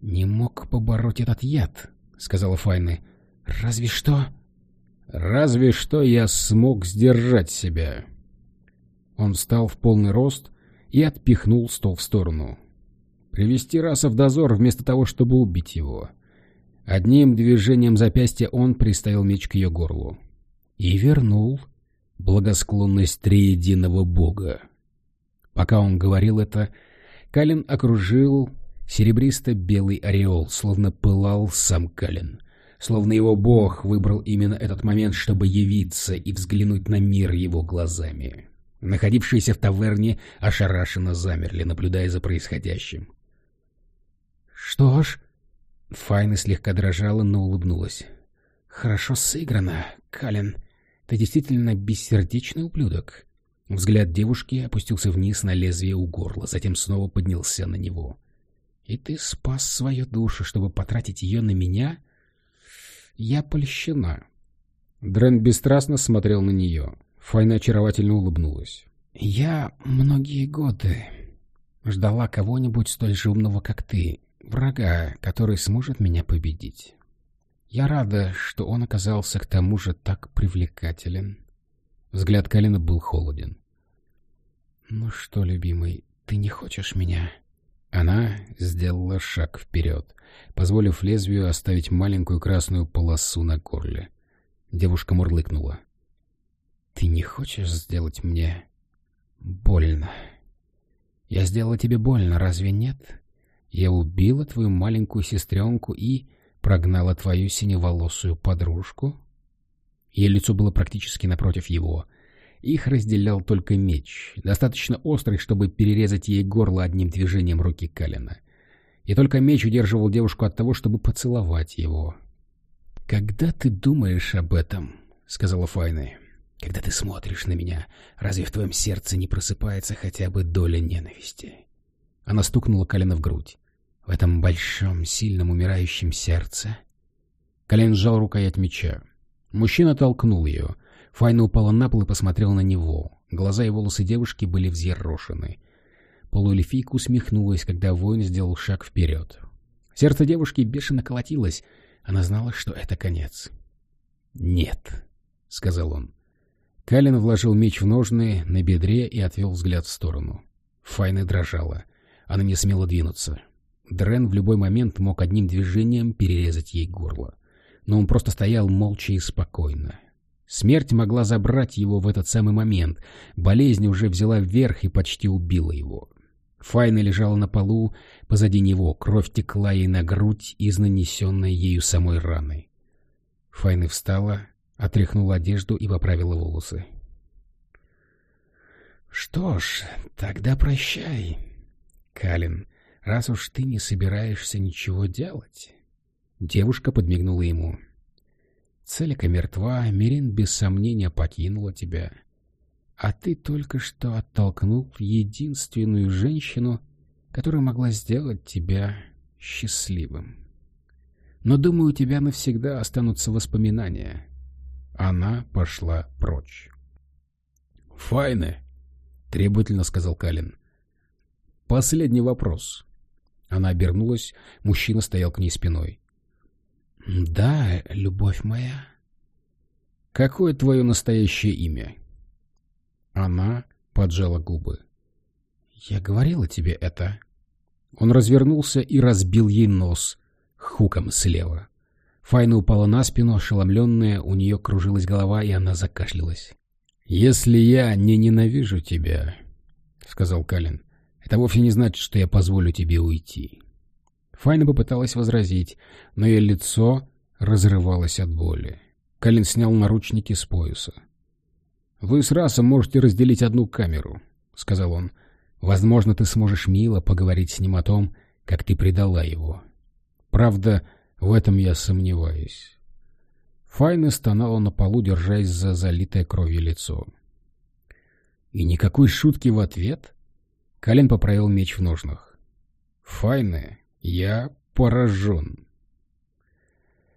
не мог побороть этот яд, — сказала Файны. — Разве что... — Разве что я смог сдержать себя, он встал в полный рост и отпихнул стол в сторону. Привести раса в дозор вместо того, чтобы убить его. Одним движением запястья он приставил меч к ее горлу. И вернул благосклонность триединого бога. Пока он говорил это, Калин окружил серебристо-белый ореол, словно пылал сам Калин. Словно его бог выбрал именно этот момент, чтобы явиться и взглянуть на мир его глазами. Находившиеся в таверне ошарашенно замерли, наблюдая за происходящим. «Что ж...» Файна слегка дрожала, но улыбнулась. «Хорошо сыграно, Калин. Ты действительно бессердечный ублюдок». Взгляд девушки опустился вниз на лезвие у горла, затем снова поднялся на него. «И ты спас свою душу, чтобы потратить ее на меня?» «Я польщена». Дрен бесстрастно смотрел на нее. Файна очаровательно улыбнулась. «Я многие годы ждала кого-нибудь столь же умного, как ты, врага, который сможет меня победить. Я рада, что он оказался к тому же так привлекателен». Взгляд Калина был холоден. «Ну что, любимый, ты не хочешь меня?» Она сделала шаг вперед, позволив лезвию оставить маленькую красную полосу на горле. Девушка мурлыкнула. Ты не хочешь сделать мне больно? Я сделала тебе больно, разве нет? Я убила твою маленькую сестренку и прогнала твою синеволосую подружку. Ее лицо было практически напротив его. Их разделял только меч, достаточно острый, чтобы перерезать ей горло одним движением руки Калина. И только меч удерживал девушку от того, чтобы поцеловать его. «Когда ты думаешь об этом?» — сказала Файна. Когда ты смотришь на меня, разве в твоем сердце не просыпается хотя бы доля ненависти? Она стукнула колено в грудь. В этом большом, сильном, умирающем сердце. Колен сжал рукоять меча. Мужчина толкнул ее. Файна упала на пол и посмотрела на него. Глаза и волосы девушки были взъерошены. Полуэльфийка усмехнулась, когда воин сделал шаг вперед. Сердце девушки бешено колотилось. Она знала, что это конец. «Нет», — сказал он. Калин вложил меч в ножны на бедре и отвел взгляд в сторону. Файна дрожала. Она не смела двинуться. Дрен в любой момент мог одним движением перерезать ей горло. Но он просто стоял молча и спокойно. Смерть могла забрать его в этот самый момент. Болезнь уже взяла вверх и почти убила его. Файна лежала на полу позади него, кровь текла ей на грудь из нанесенной ею самой раны. Файна встала, отряхнула одежду и поправила волосы. «Что ж, тогда прощай, Калин, раз уж ты не собираешься ничего делать». Девушка подмигнула ему. «Целика мертва, Мирин без сомнения покинула тебя. А ты только что оттолкнул единственную женщину, которая могла сделать тебя счастливым. Но, думаю, у тебя навсегда останутся воспоминания». Она пошла прочь. «Файне», — требовательно сказал Калин. «Последний вопрос». Она обернулась, мужчина стоял к ней спиной. «Да, любовь моя». «Какое твое настоящее имя?» Она поджала губы. «Я говорила тебе это». Он развернулся и разбил ей нос хуком слева. Файна упала на спину, ошеломленная, у нее кружилась голова, и она закашлялась. «Если я не ненавижу тебя», — сказал Калин, — «это вовсе не значит, что я позволю тебе уйти». Файна попыталась возразить, но ее лицо разрывалось от боли. Калин снял наручники с пояса. «Вы с Расом можете разделить одну камеру», — сказал он. «Возможно, ты сможешь мило поговорить с ним о том, как ты предала его. Правда, в этом я сомневаюсь. Файна стонала на полу, держась за залитое кровью лицо. И никакой шутки в ответ? Калин поправил меч в ножнах. Файна, я поражен.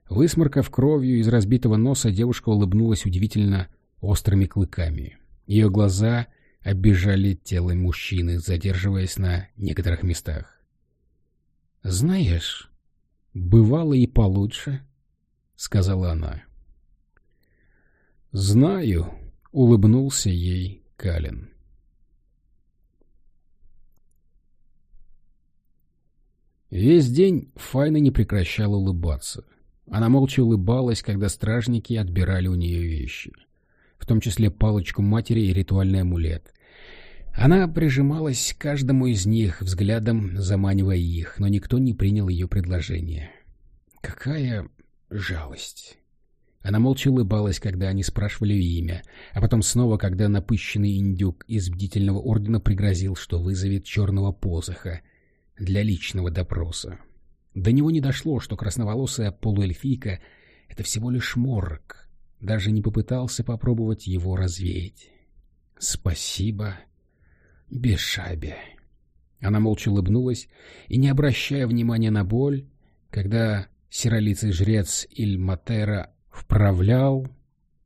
Высморкав кровью из разбитого носа, девушка улыбнулась удивительно острыми клыками. Ее глаза оббежали тело мужчины, задерживаясь на некоторых местах. «Знаешь, Бывало и получше, — сказала она. Знаю, — улыбнулся ей Калин. Весь день Файна не прекращала улыбаться. Она молча улыбалась, когда стражники отбирали у нее вещи, в том числе палочку матери и ритуальный амулет. Она прижималась к каждому из них, взглядом заманивая их, но никто не принял ее предложение. Какая жалость! Она молча улыбалась, когда они спрашивали имя, а потом снова, когда напыщенный индюк из бдительного ордена пригрозил, что вызовет черного посоха для личного допроса. До него не дошло, что красноволосая полуэльфийка — это всего лишь морок. Даже не попытался попробовать его развеять. «Спасибо», Бешабе. Она молча улыбнулась и, не обращая внимания на боль, когда серолицый жрец Ильматера вправлял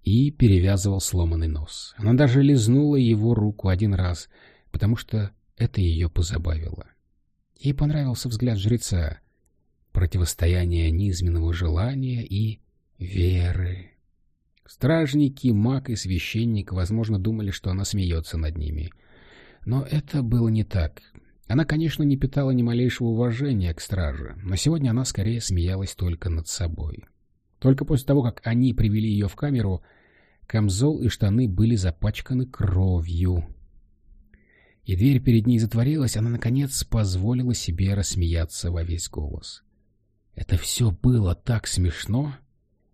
и перевязывал сломанный нос. Она даже лизнула его руку один раз, потому что это ее позабавило. Ей понравился взгляд жреца, противостояние низменного желания и веры. Стражники, маг и священник, возможно, думали, что она смеется над ними — но это было не так. Она, конечно, не питала ни малейшего уважения к страже, но сегодня она скорее смеялась только над собой. Только после того, как они привели ее в камеру, камзол и штаны были запачканы кровью. И дверь перед ней затворилась, она, наконец, позволила себе рассмеяться во весь голос. Это все было так смешно.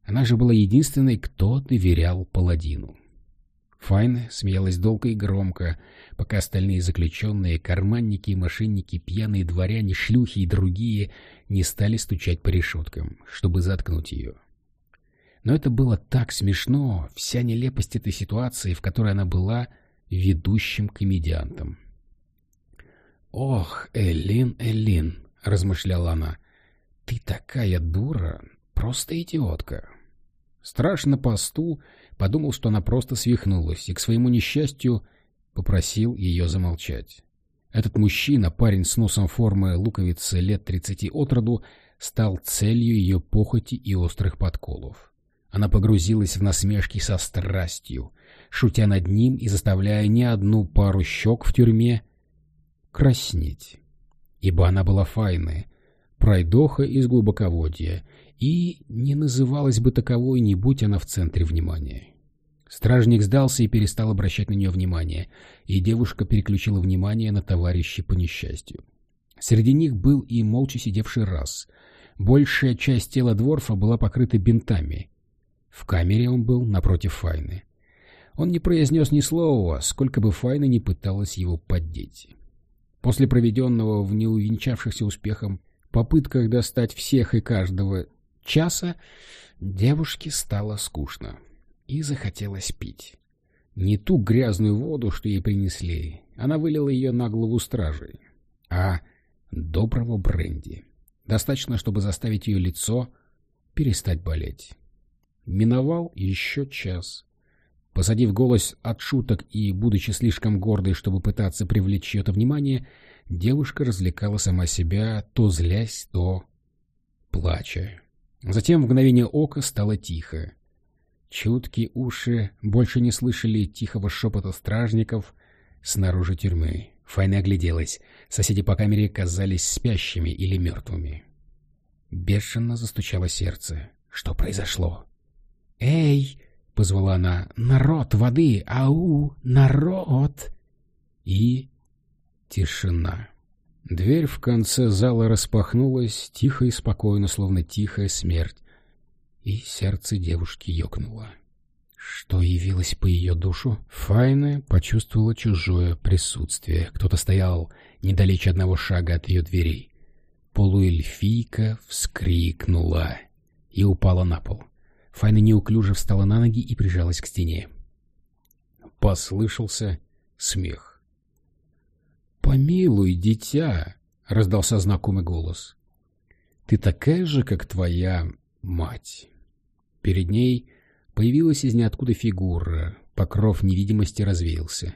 Она же была единственной, кто доверял паладину. Файна смеялась долго и громко, пока остальные заключенные, карманники и мошенники, пьяные дворяне, шлюхи и другие не стали стучать по решеткам, чтобы заткнуть ее. Но это было так смешно, вся нелепость этой ситуации, в которой она была ведущим комедиантом. «Ох, Элин, Элин!» — размышляла она. «Ты такая дура, просто идиотка!» Страж на посту подумал, что она просто свихнулась, и к своему несчастью попросил ее замолчать. Этот мужчина, парень с носом формы луковицы лет тридцати от роду, стал целью ее похоти и острых подколов. Она погрузилась в насмешки со страстью, шутя над ним и заставляя не одну пару щек в тюрьме краснеть. Ибо она была файная, пройдоха из глубоководья, и не называлась бы таковой, не будь она в центре внимания. Стражник сдался и перестал обращать на нее внимание, и девушка переключила внимание на товарищей по несчастью. Среди них был и молча сидевший раз. Большая часть тела Дворфа была покрыта бинтами. В камере он был напротив Файны. Он не произнес ни слова, сколько бы Файна не пыталась его поддеть. После проведенного в неувенчавшихся успехом попытках достать всех и каждого часа, девушке стало скучно и захотелось пить. Не ту грязную воду, что ей принесли, она вылила ее на голову стражей, а доброго бренди. Достаточно, чтобы заставить ее лицо перестать болеть. Миновал еще час. Посадив голос от шуток и, будучи слишком гордой, чтобы пытаться привлечь чье-то внимание, девушка развлекала сама себя, то злясь, то плача. Затем в мгновение ока стало тихо. Чуткие уши больше не слышали тихого шепота стражников снаружи тюрьмы. Файна огляделась. Соседи по камере казались спящими или мертвыми. Бешено застучало сердце. Что произошло? «Эй!» — позвала она. «Народ воды! Ау! Народ!» И тишина. Дверь в конце зала распахнулась, тихо и спокойно, словно тихая смерть и сердце девушки ёкнуло. Что явилось по ее душу? Файна почувствовала чужое присутствие. Кто-то стоял недалече одного шага от ее дверей. Полуэльфийка вскрикнула и упала на пол. Файна неуклюже встала на ноги и прижалась к стене. Послышался смех. «Помилуй, дитя!» — раздался знакомый голос. «Ты такая же, как твоя мать». Перед ней появилась из ниоткуда фигура, покров невидимости развеялся.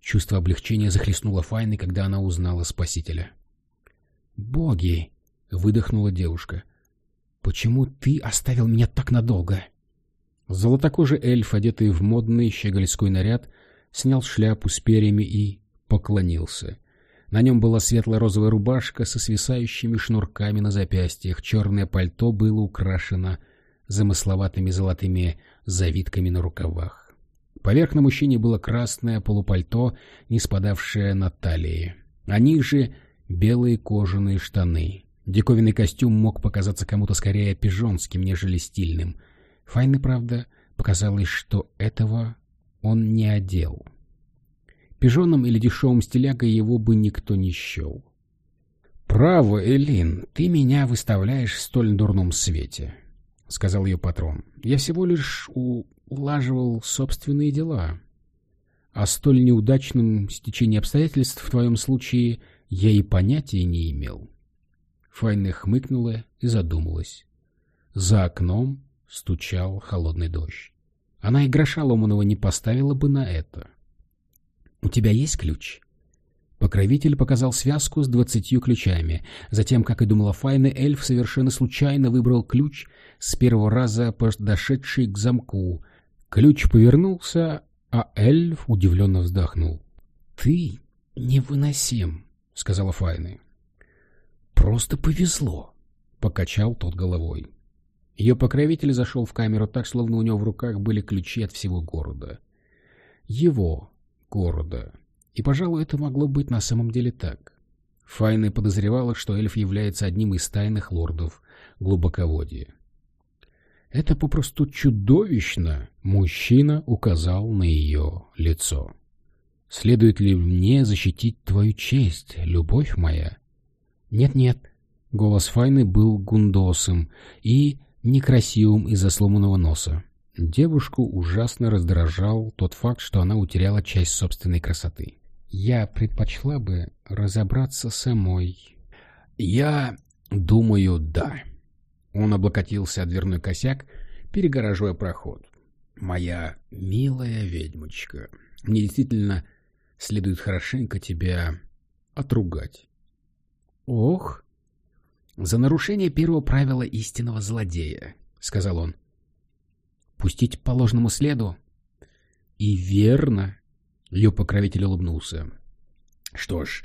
Чувство облегчения захлестнуло Файны, когда она узнала спасителя. «Боги!» — выдохнула девушка. «Почему ты оставил меня так надолго?» Золотокожий эльф, одетый в модный щегольской наряд, снял шляпу с перьями и поклонился. На нем была светло-розовая рубашка со свисающими шнурками на запястьях, черное пальто было украшено замысловатыми золотыми завитками на рукавах. Поверх на мужчине было красное полупальто, не спадавшее на талии, а ниже — белые кожаные штаны. Диковинный костюм мог показаться кому-то скорее пижонским, нежели стильным. Файны, правда, показалось, что этого он не одел. Пижоном или дешевым стилягой его бы никто не счел. «Право, Элин, ты меня выставляешь в столь дурном свете сказал ее патрон. «Я всего лишь улаживал собственные дела. О столь неудачном стечении обстоятельств в твоем случае я и понятия не имел». Файна хмыкнула и задумалась. За окном стучал холодный дождь. Она и гроша ломаного не поставила бы на это. «У тебя есть ключ?» Покровитель показал связку с двадцатью ключами. Затем, как и думала Файна, эльф совершенно случайно выбрал ключ, с первого раза подошедший к замку. Ключ повернулся, а эльф удивленно вздохнул. — Ты невыносим, — сказала Файна. — Просто повезло, — покачал тот головой. Ее покровитель зашел в камеру так, словно у него в руках были ключи от всего города. Его города. И, пожалуй, это могло быть на самом деле так. Файна подозревала, что эльф является одним из тайных лордов глубоководья. «Это попросту чудовищно!» — мужчина указал на ее лицо. «Следует ли мне защитить твою честь, любовь моя?» «Нет-нет», — голос Файны был гундосым и некрасивым из-за сломанного носа. Девушку ужасно раздражал тот факт, что она утеряла часть собственной красоты. Я предпочла бы разобраться самой. Я думаю, да. Он облокотился о дверной косяк, перегораживая проход. Моя милая ведьмочка, мне действительно следует хорошенько тебя отругать. Ох! За нарушение первого правила истинного злодея, сказал он. Пустить по ложному следу? И верно. Ее покровитель улыбнулся. Что ж,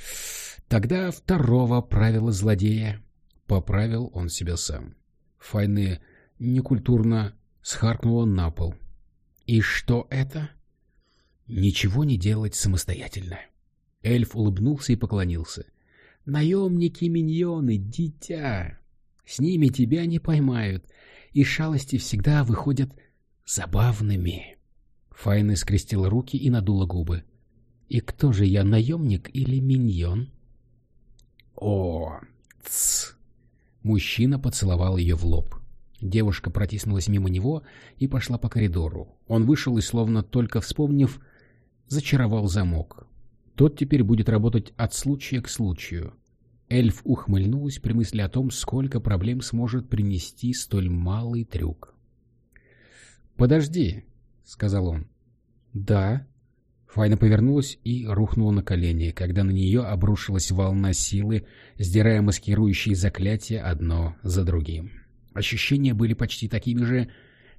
тогда второго правила злодея. Поправил он себя сам. Файны некультурно схаркнула на пол. И что это? Ничего не делать самостоятельно. Эльф улыбнулся и поклонился. Наемники-миньоны, дитя. С ними тебя не поймают, и шалости всегда выходят забавными. Файна скрестила руки и надула губы. И кто же я, наемник или миньон? О, тс! Мужчина поцеловал ее в лоб. Девушка протиснулась мимо него и пошла по коридору. Он вышел и, словно только вспомнив, зачаровал замок. Тот теперь будет работать от случая к случаю. Эльф ухмыльнулась при мысли о том, сколько проблем сможет принести столь малый трюк. «Подожди», — сказал он. «Да». Файна повернулась и рухнула на колени, когда на нее обрушилась волна силы, сдирая маскирующие заклятия одно за другим. Ощущения были почти такими же,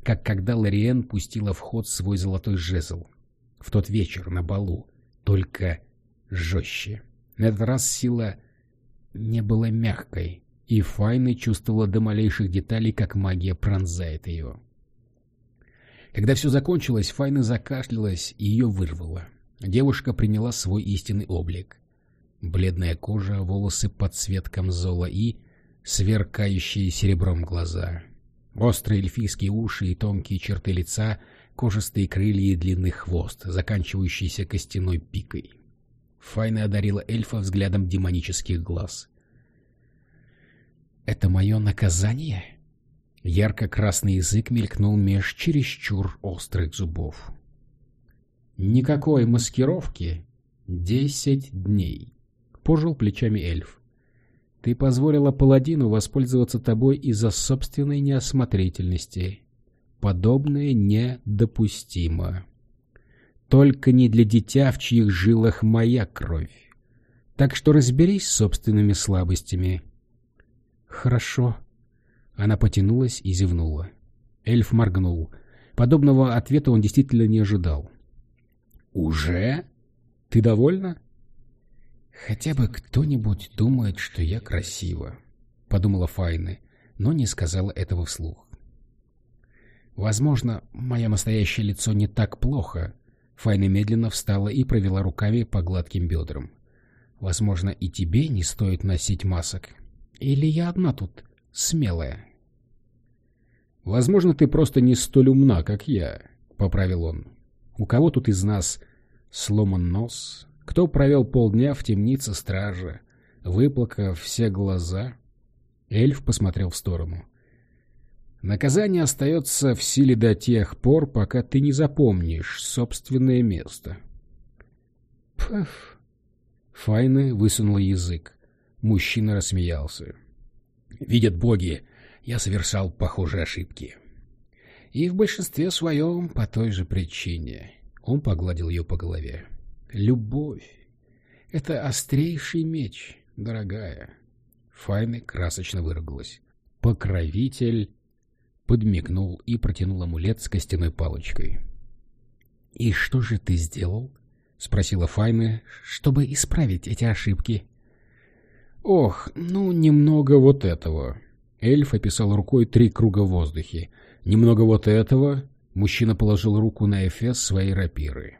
как когда Лориен пустила в ход свой золотой жезл. В тот вечер на балу, только жестче. На этот раз сила не была мягкой, и Файна чувствовала до малейших деталей, как магия пронзает ее. Когда все закончилось, Файна закашлялась и ее вырвало. Девушка приняла свой истинный облик. Бледная кожа, волосы под цвет камзола и сверкающие серебром глаза. Острые эльфийские уши и тонкие черты лица, кожистые крылья и длинный хвост, заканчивающийся костяной пикой. Файна одарила эльфа взглядом демонических глаз. «Это мое наказание?» Ярко-красный язык мелькнул меж чересчур острых зубов. «Никакой маскировки. Десять дней», — пожил плечами эльф. Ты позволила паладину воспользоваться тобой из-за собственной неосмотрительности. Подобное недопустимо. Только не для дитя, в чьих жилах моя кровь. Так что разберись с собственными слабостями. Хорошо. Она потянулась и зевнула. Эльф моргнул. Подобного ответа он действительно не ожидал. «Уже? Ты довольна?» «Хотя бы кто-нибудь думает, что я красива», — подумала Файны, но не сказала этого вслух. «Возможно, мое настоящее лицо не так плохо». Файна медленно встала и провела руками по гладким бедрам. «Возможно, и тебе не стоит носить масок. Или я одна тут смелая?» «Возможно, ты просто не столь умна, как я», — поправил он. «У кого тут из нас сломан нос, кто провел полдня в темнице стража, выплакав все глаза? Эльф посмотрел в сторону. Наказание остается в силе до тех пор, пока ты не запомнишь собственное место. Пф. Файна высунул язык. Мужчина рассмеялся. Видят боги, я совершал похожие ошибки. И в большинстве своем по той же причине. Он погладил ее по голове. Любовь — это острейший меч, дорогая. Файны красочно выругалась. Покровитель подмигнул и протянул амулет с костяной палочкой. — И что же ты сделал? — спросила Файны, — чтобы исправить эти ошибки. — Ох, ну, немного вот этого. Эльф описал рукой три круга в воздухе. Немного вот этого. Мужчина положил руку на эфес своей рапиры.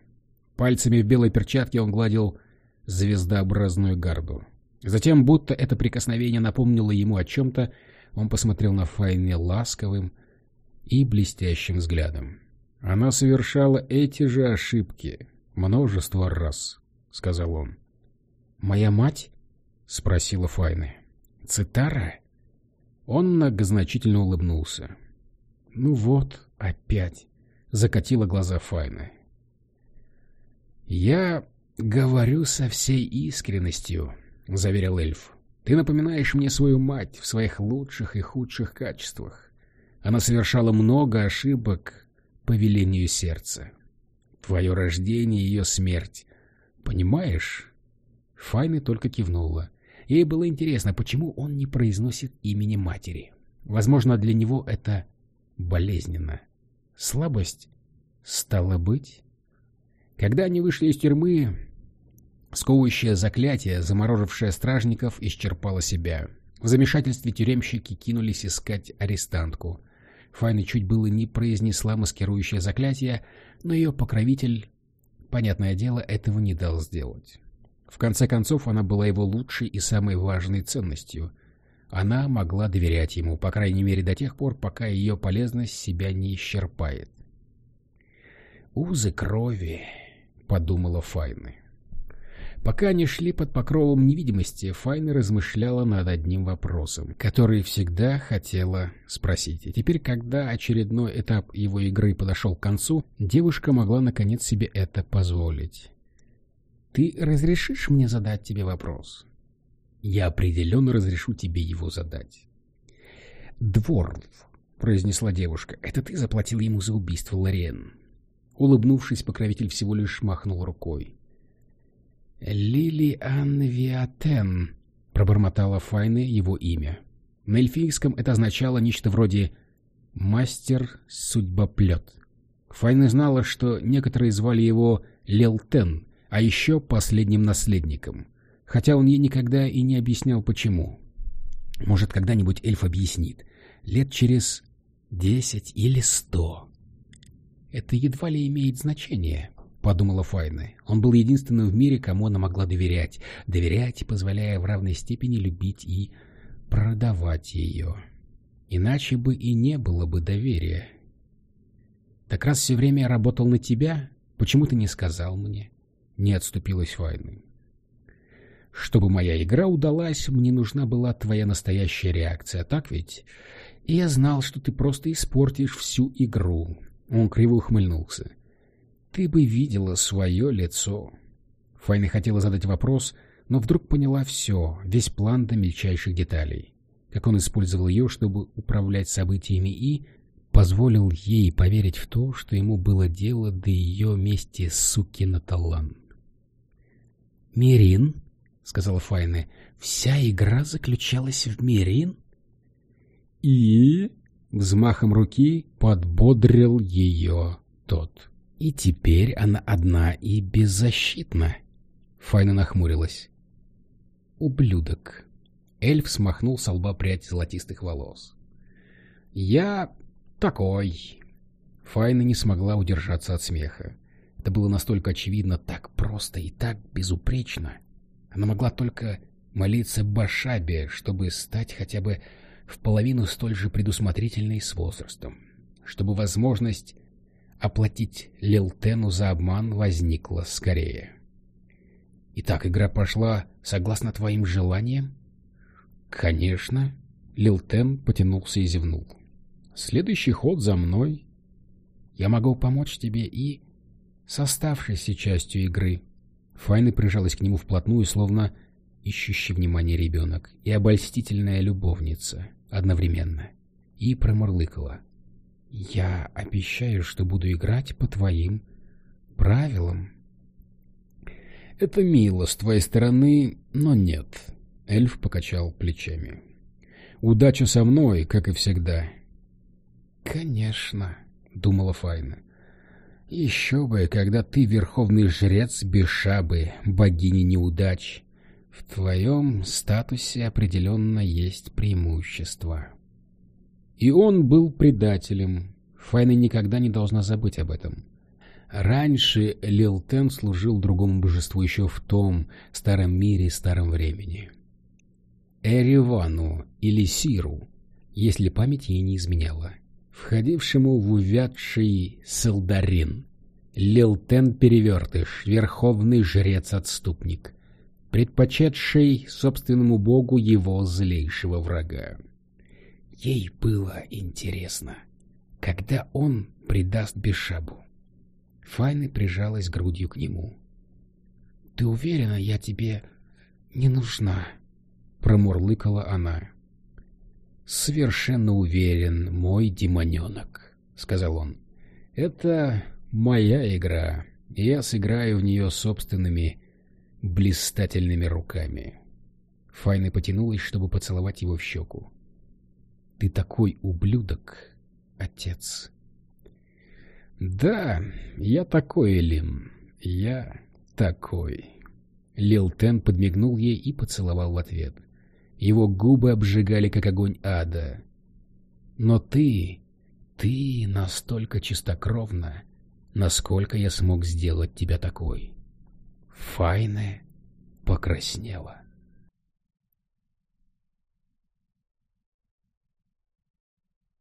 Пальцами в белой перчатке он гладил звездообразную гарду. Затем, будто это прикосновение напомнило ему о чем-то, он посмотрел на Файне ласковым и блестящим взглядом. «Она совершала эти же ошибки множество раз», — сказал он. «Моя мать?» — спросила Файна. «Цитара?» Он многозначительно улыбнулся. «Ну вот, опять», — закатила глаза Файна. Я «Говорю со всей искренностью», — заверил эльф. «Ты напоминаешь мне свою мать в своих лучших и худших качествах. Она совершала много ошибок по велению сердца. Твое рождение и ее смерть. Понимаешь?» Файны только кивнула. Ей было интересно, почему он не произносит имени матери. Возможно, для него это болезненно. Слабость? Стало быть? Когда они вышли из тюрьмы, сковывающее заклятие, заморожившее стражников, исчерпало себя. В замешательстве тюремщики кинулись искать арестантку. Файна чуть было не произнесла маскирующее заклятие, но ее покровитель, понятное дело, этого не дал сделать. В конце концов, она была его лучшей и самой важной ценностью — она могла доверять ему, по крайней мере до тех пор, пока ее полезность себя не исчерпает. «Узы крови», — подумала Файны. Пока они шли под покровом невидимости, Файна размышляла над одним вопросом, который всегда хотела спросить. И теперь, когда очередной этап его игры подошел к концу, девушка могла наконец себе это позволить. «Ты разрешишь мне задать тебе вопрос?» Я определенно разрешу тебе его задать. Дворф, произнесла девушка, — это ты заплатил ему за убийство Лориен. Улыбнувшись, покровитель всего лишь махнул рукой. Лили Анвиатен, пробормотала Файны его имя. На эльфийском это означало нечто вроде «мастер-судьбоплет». Файна знала, что некоторые звали его Лелтен, а еще последним наследником — хотя он ей никогда и не объяснял, почему. Может, когда-нибудь эльф объяснит. Лет через десять или сто. Это едва ли имеет значение, — подумала Файна. Он был единственным в мире, кому она могла доверять. Доверять, позволяя в равной степени любить и продавать ее. Иначе бы и не было бы доверия. Так раз все время работал на тебя, почему ты не сказал мне? Не отступилась Файна. Чтобы моя игра удалась, мне нужна была твоя настоящая реакция, так ведь? И я знал, что ты просто испортишь всю игру. Он криво ухмыльнулся. Ты бы видела свое лицо. Файна хотела задать вопрос, но вдруг поняла все, весь план до мельчайших деталей. Как он использовал ее, чтобы управлять событиями и позволил ей поверить в то, что ему было дело до ее мести суки на талант. «Мирин?» — сказала Файна. — Вся игра заключалась в Мирин? И... Взмахом руки подбодрил ее тот. И теперь она одна и беззащитна. Файна нахмурилась. Ублюдок. Эльф смахнул с лба прядь золотистых волос. Я такой. Файна не смогла удержаться от смеха. Это было настолько очевидно, так просто и так безупречно. Она могла только молиться Башабе, чтобы стать хотя бы в половину столь же предусмотрительной с возрастом, чтобы возможность оплатить Лилтену за обман возникла скорее. Итак, игра пошла согласно твоим желаниям? Конечно. Лилтен потянулся и зевнул. Следующий ход за мной. Я могу помочь тебе и с оставшейся частью игры. Файна прижалась к нему вплотную, словно ищущий внимание ребенок, и обольстительная любовница одновременно, и промурлыкала. «Я обещаю, что буду играть по твоим правилам». «Это мило с твоей стороны, но нет», — эльф покачал плечами. «Удача со мной, как и всегда». «Конечно», — думала Файна. Еще бы, когда ты верховный жрец Бешабы, богини неудач. В твоем статусе определенно есть преимущество. И он был предателем. Файна никогда не должна забыть об этом. Раньше Лилтен служил другому божеству еще в том старом мире старом времени. Эривану или Сиру, если память ей не изменяла входившему в увядший Салдарин. Лилтен-перевертыш, верховный жрец-отступник, предпочетший собственному богу его злейшего врага. Ей было интересно, когда он предаст Бешабу. Файна прижалась грудью к нему. ты уверена, я тебе не нужна?» — промурлыкала она. «Совершенно уверен, мой демоненок», — сказал он. «Это моя игра, я сыграю в нее собственными блистательными руками». Файна потянулась, чтобы поцеловать его в щеку. «Ты такой ублюдок, отец!» «Да, я такой, Элим, я такой!» Лил Тен подмигнул ей и поцеловал в ответ. Его губы обжигали, как огонь ада. «Но ты, ты настолько чистокровна, насколько я смог сделать тебя такой!» Файне покраснела.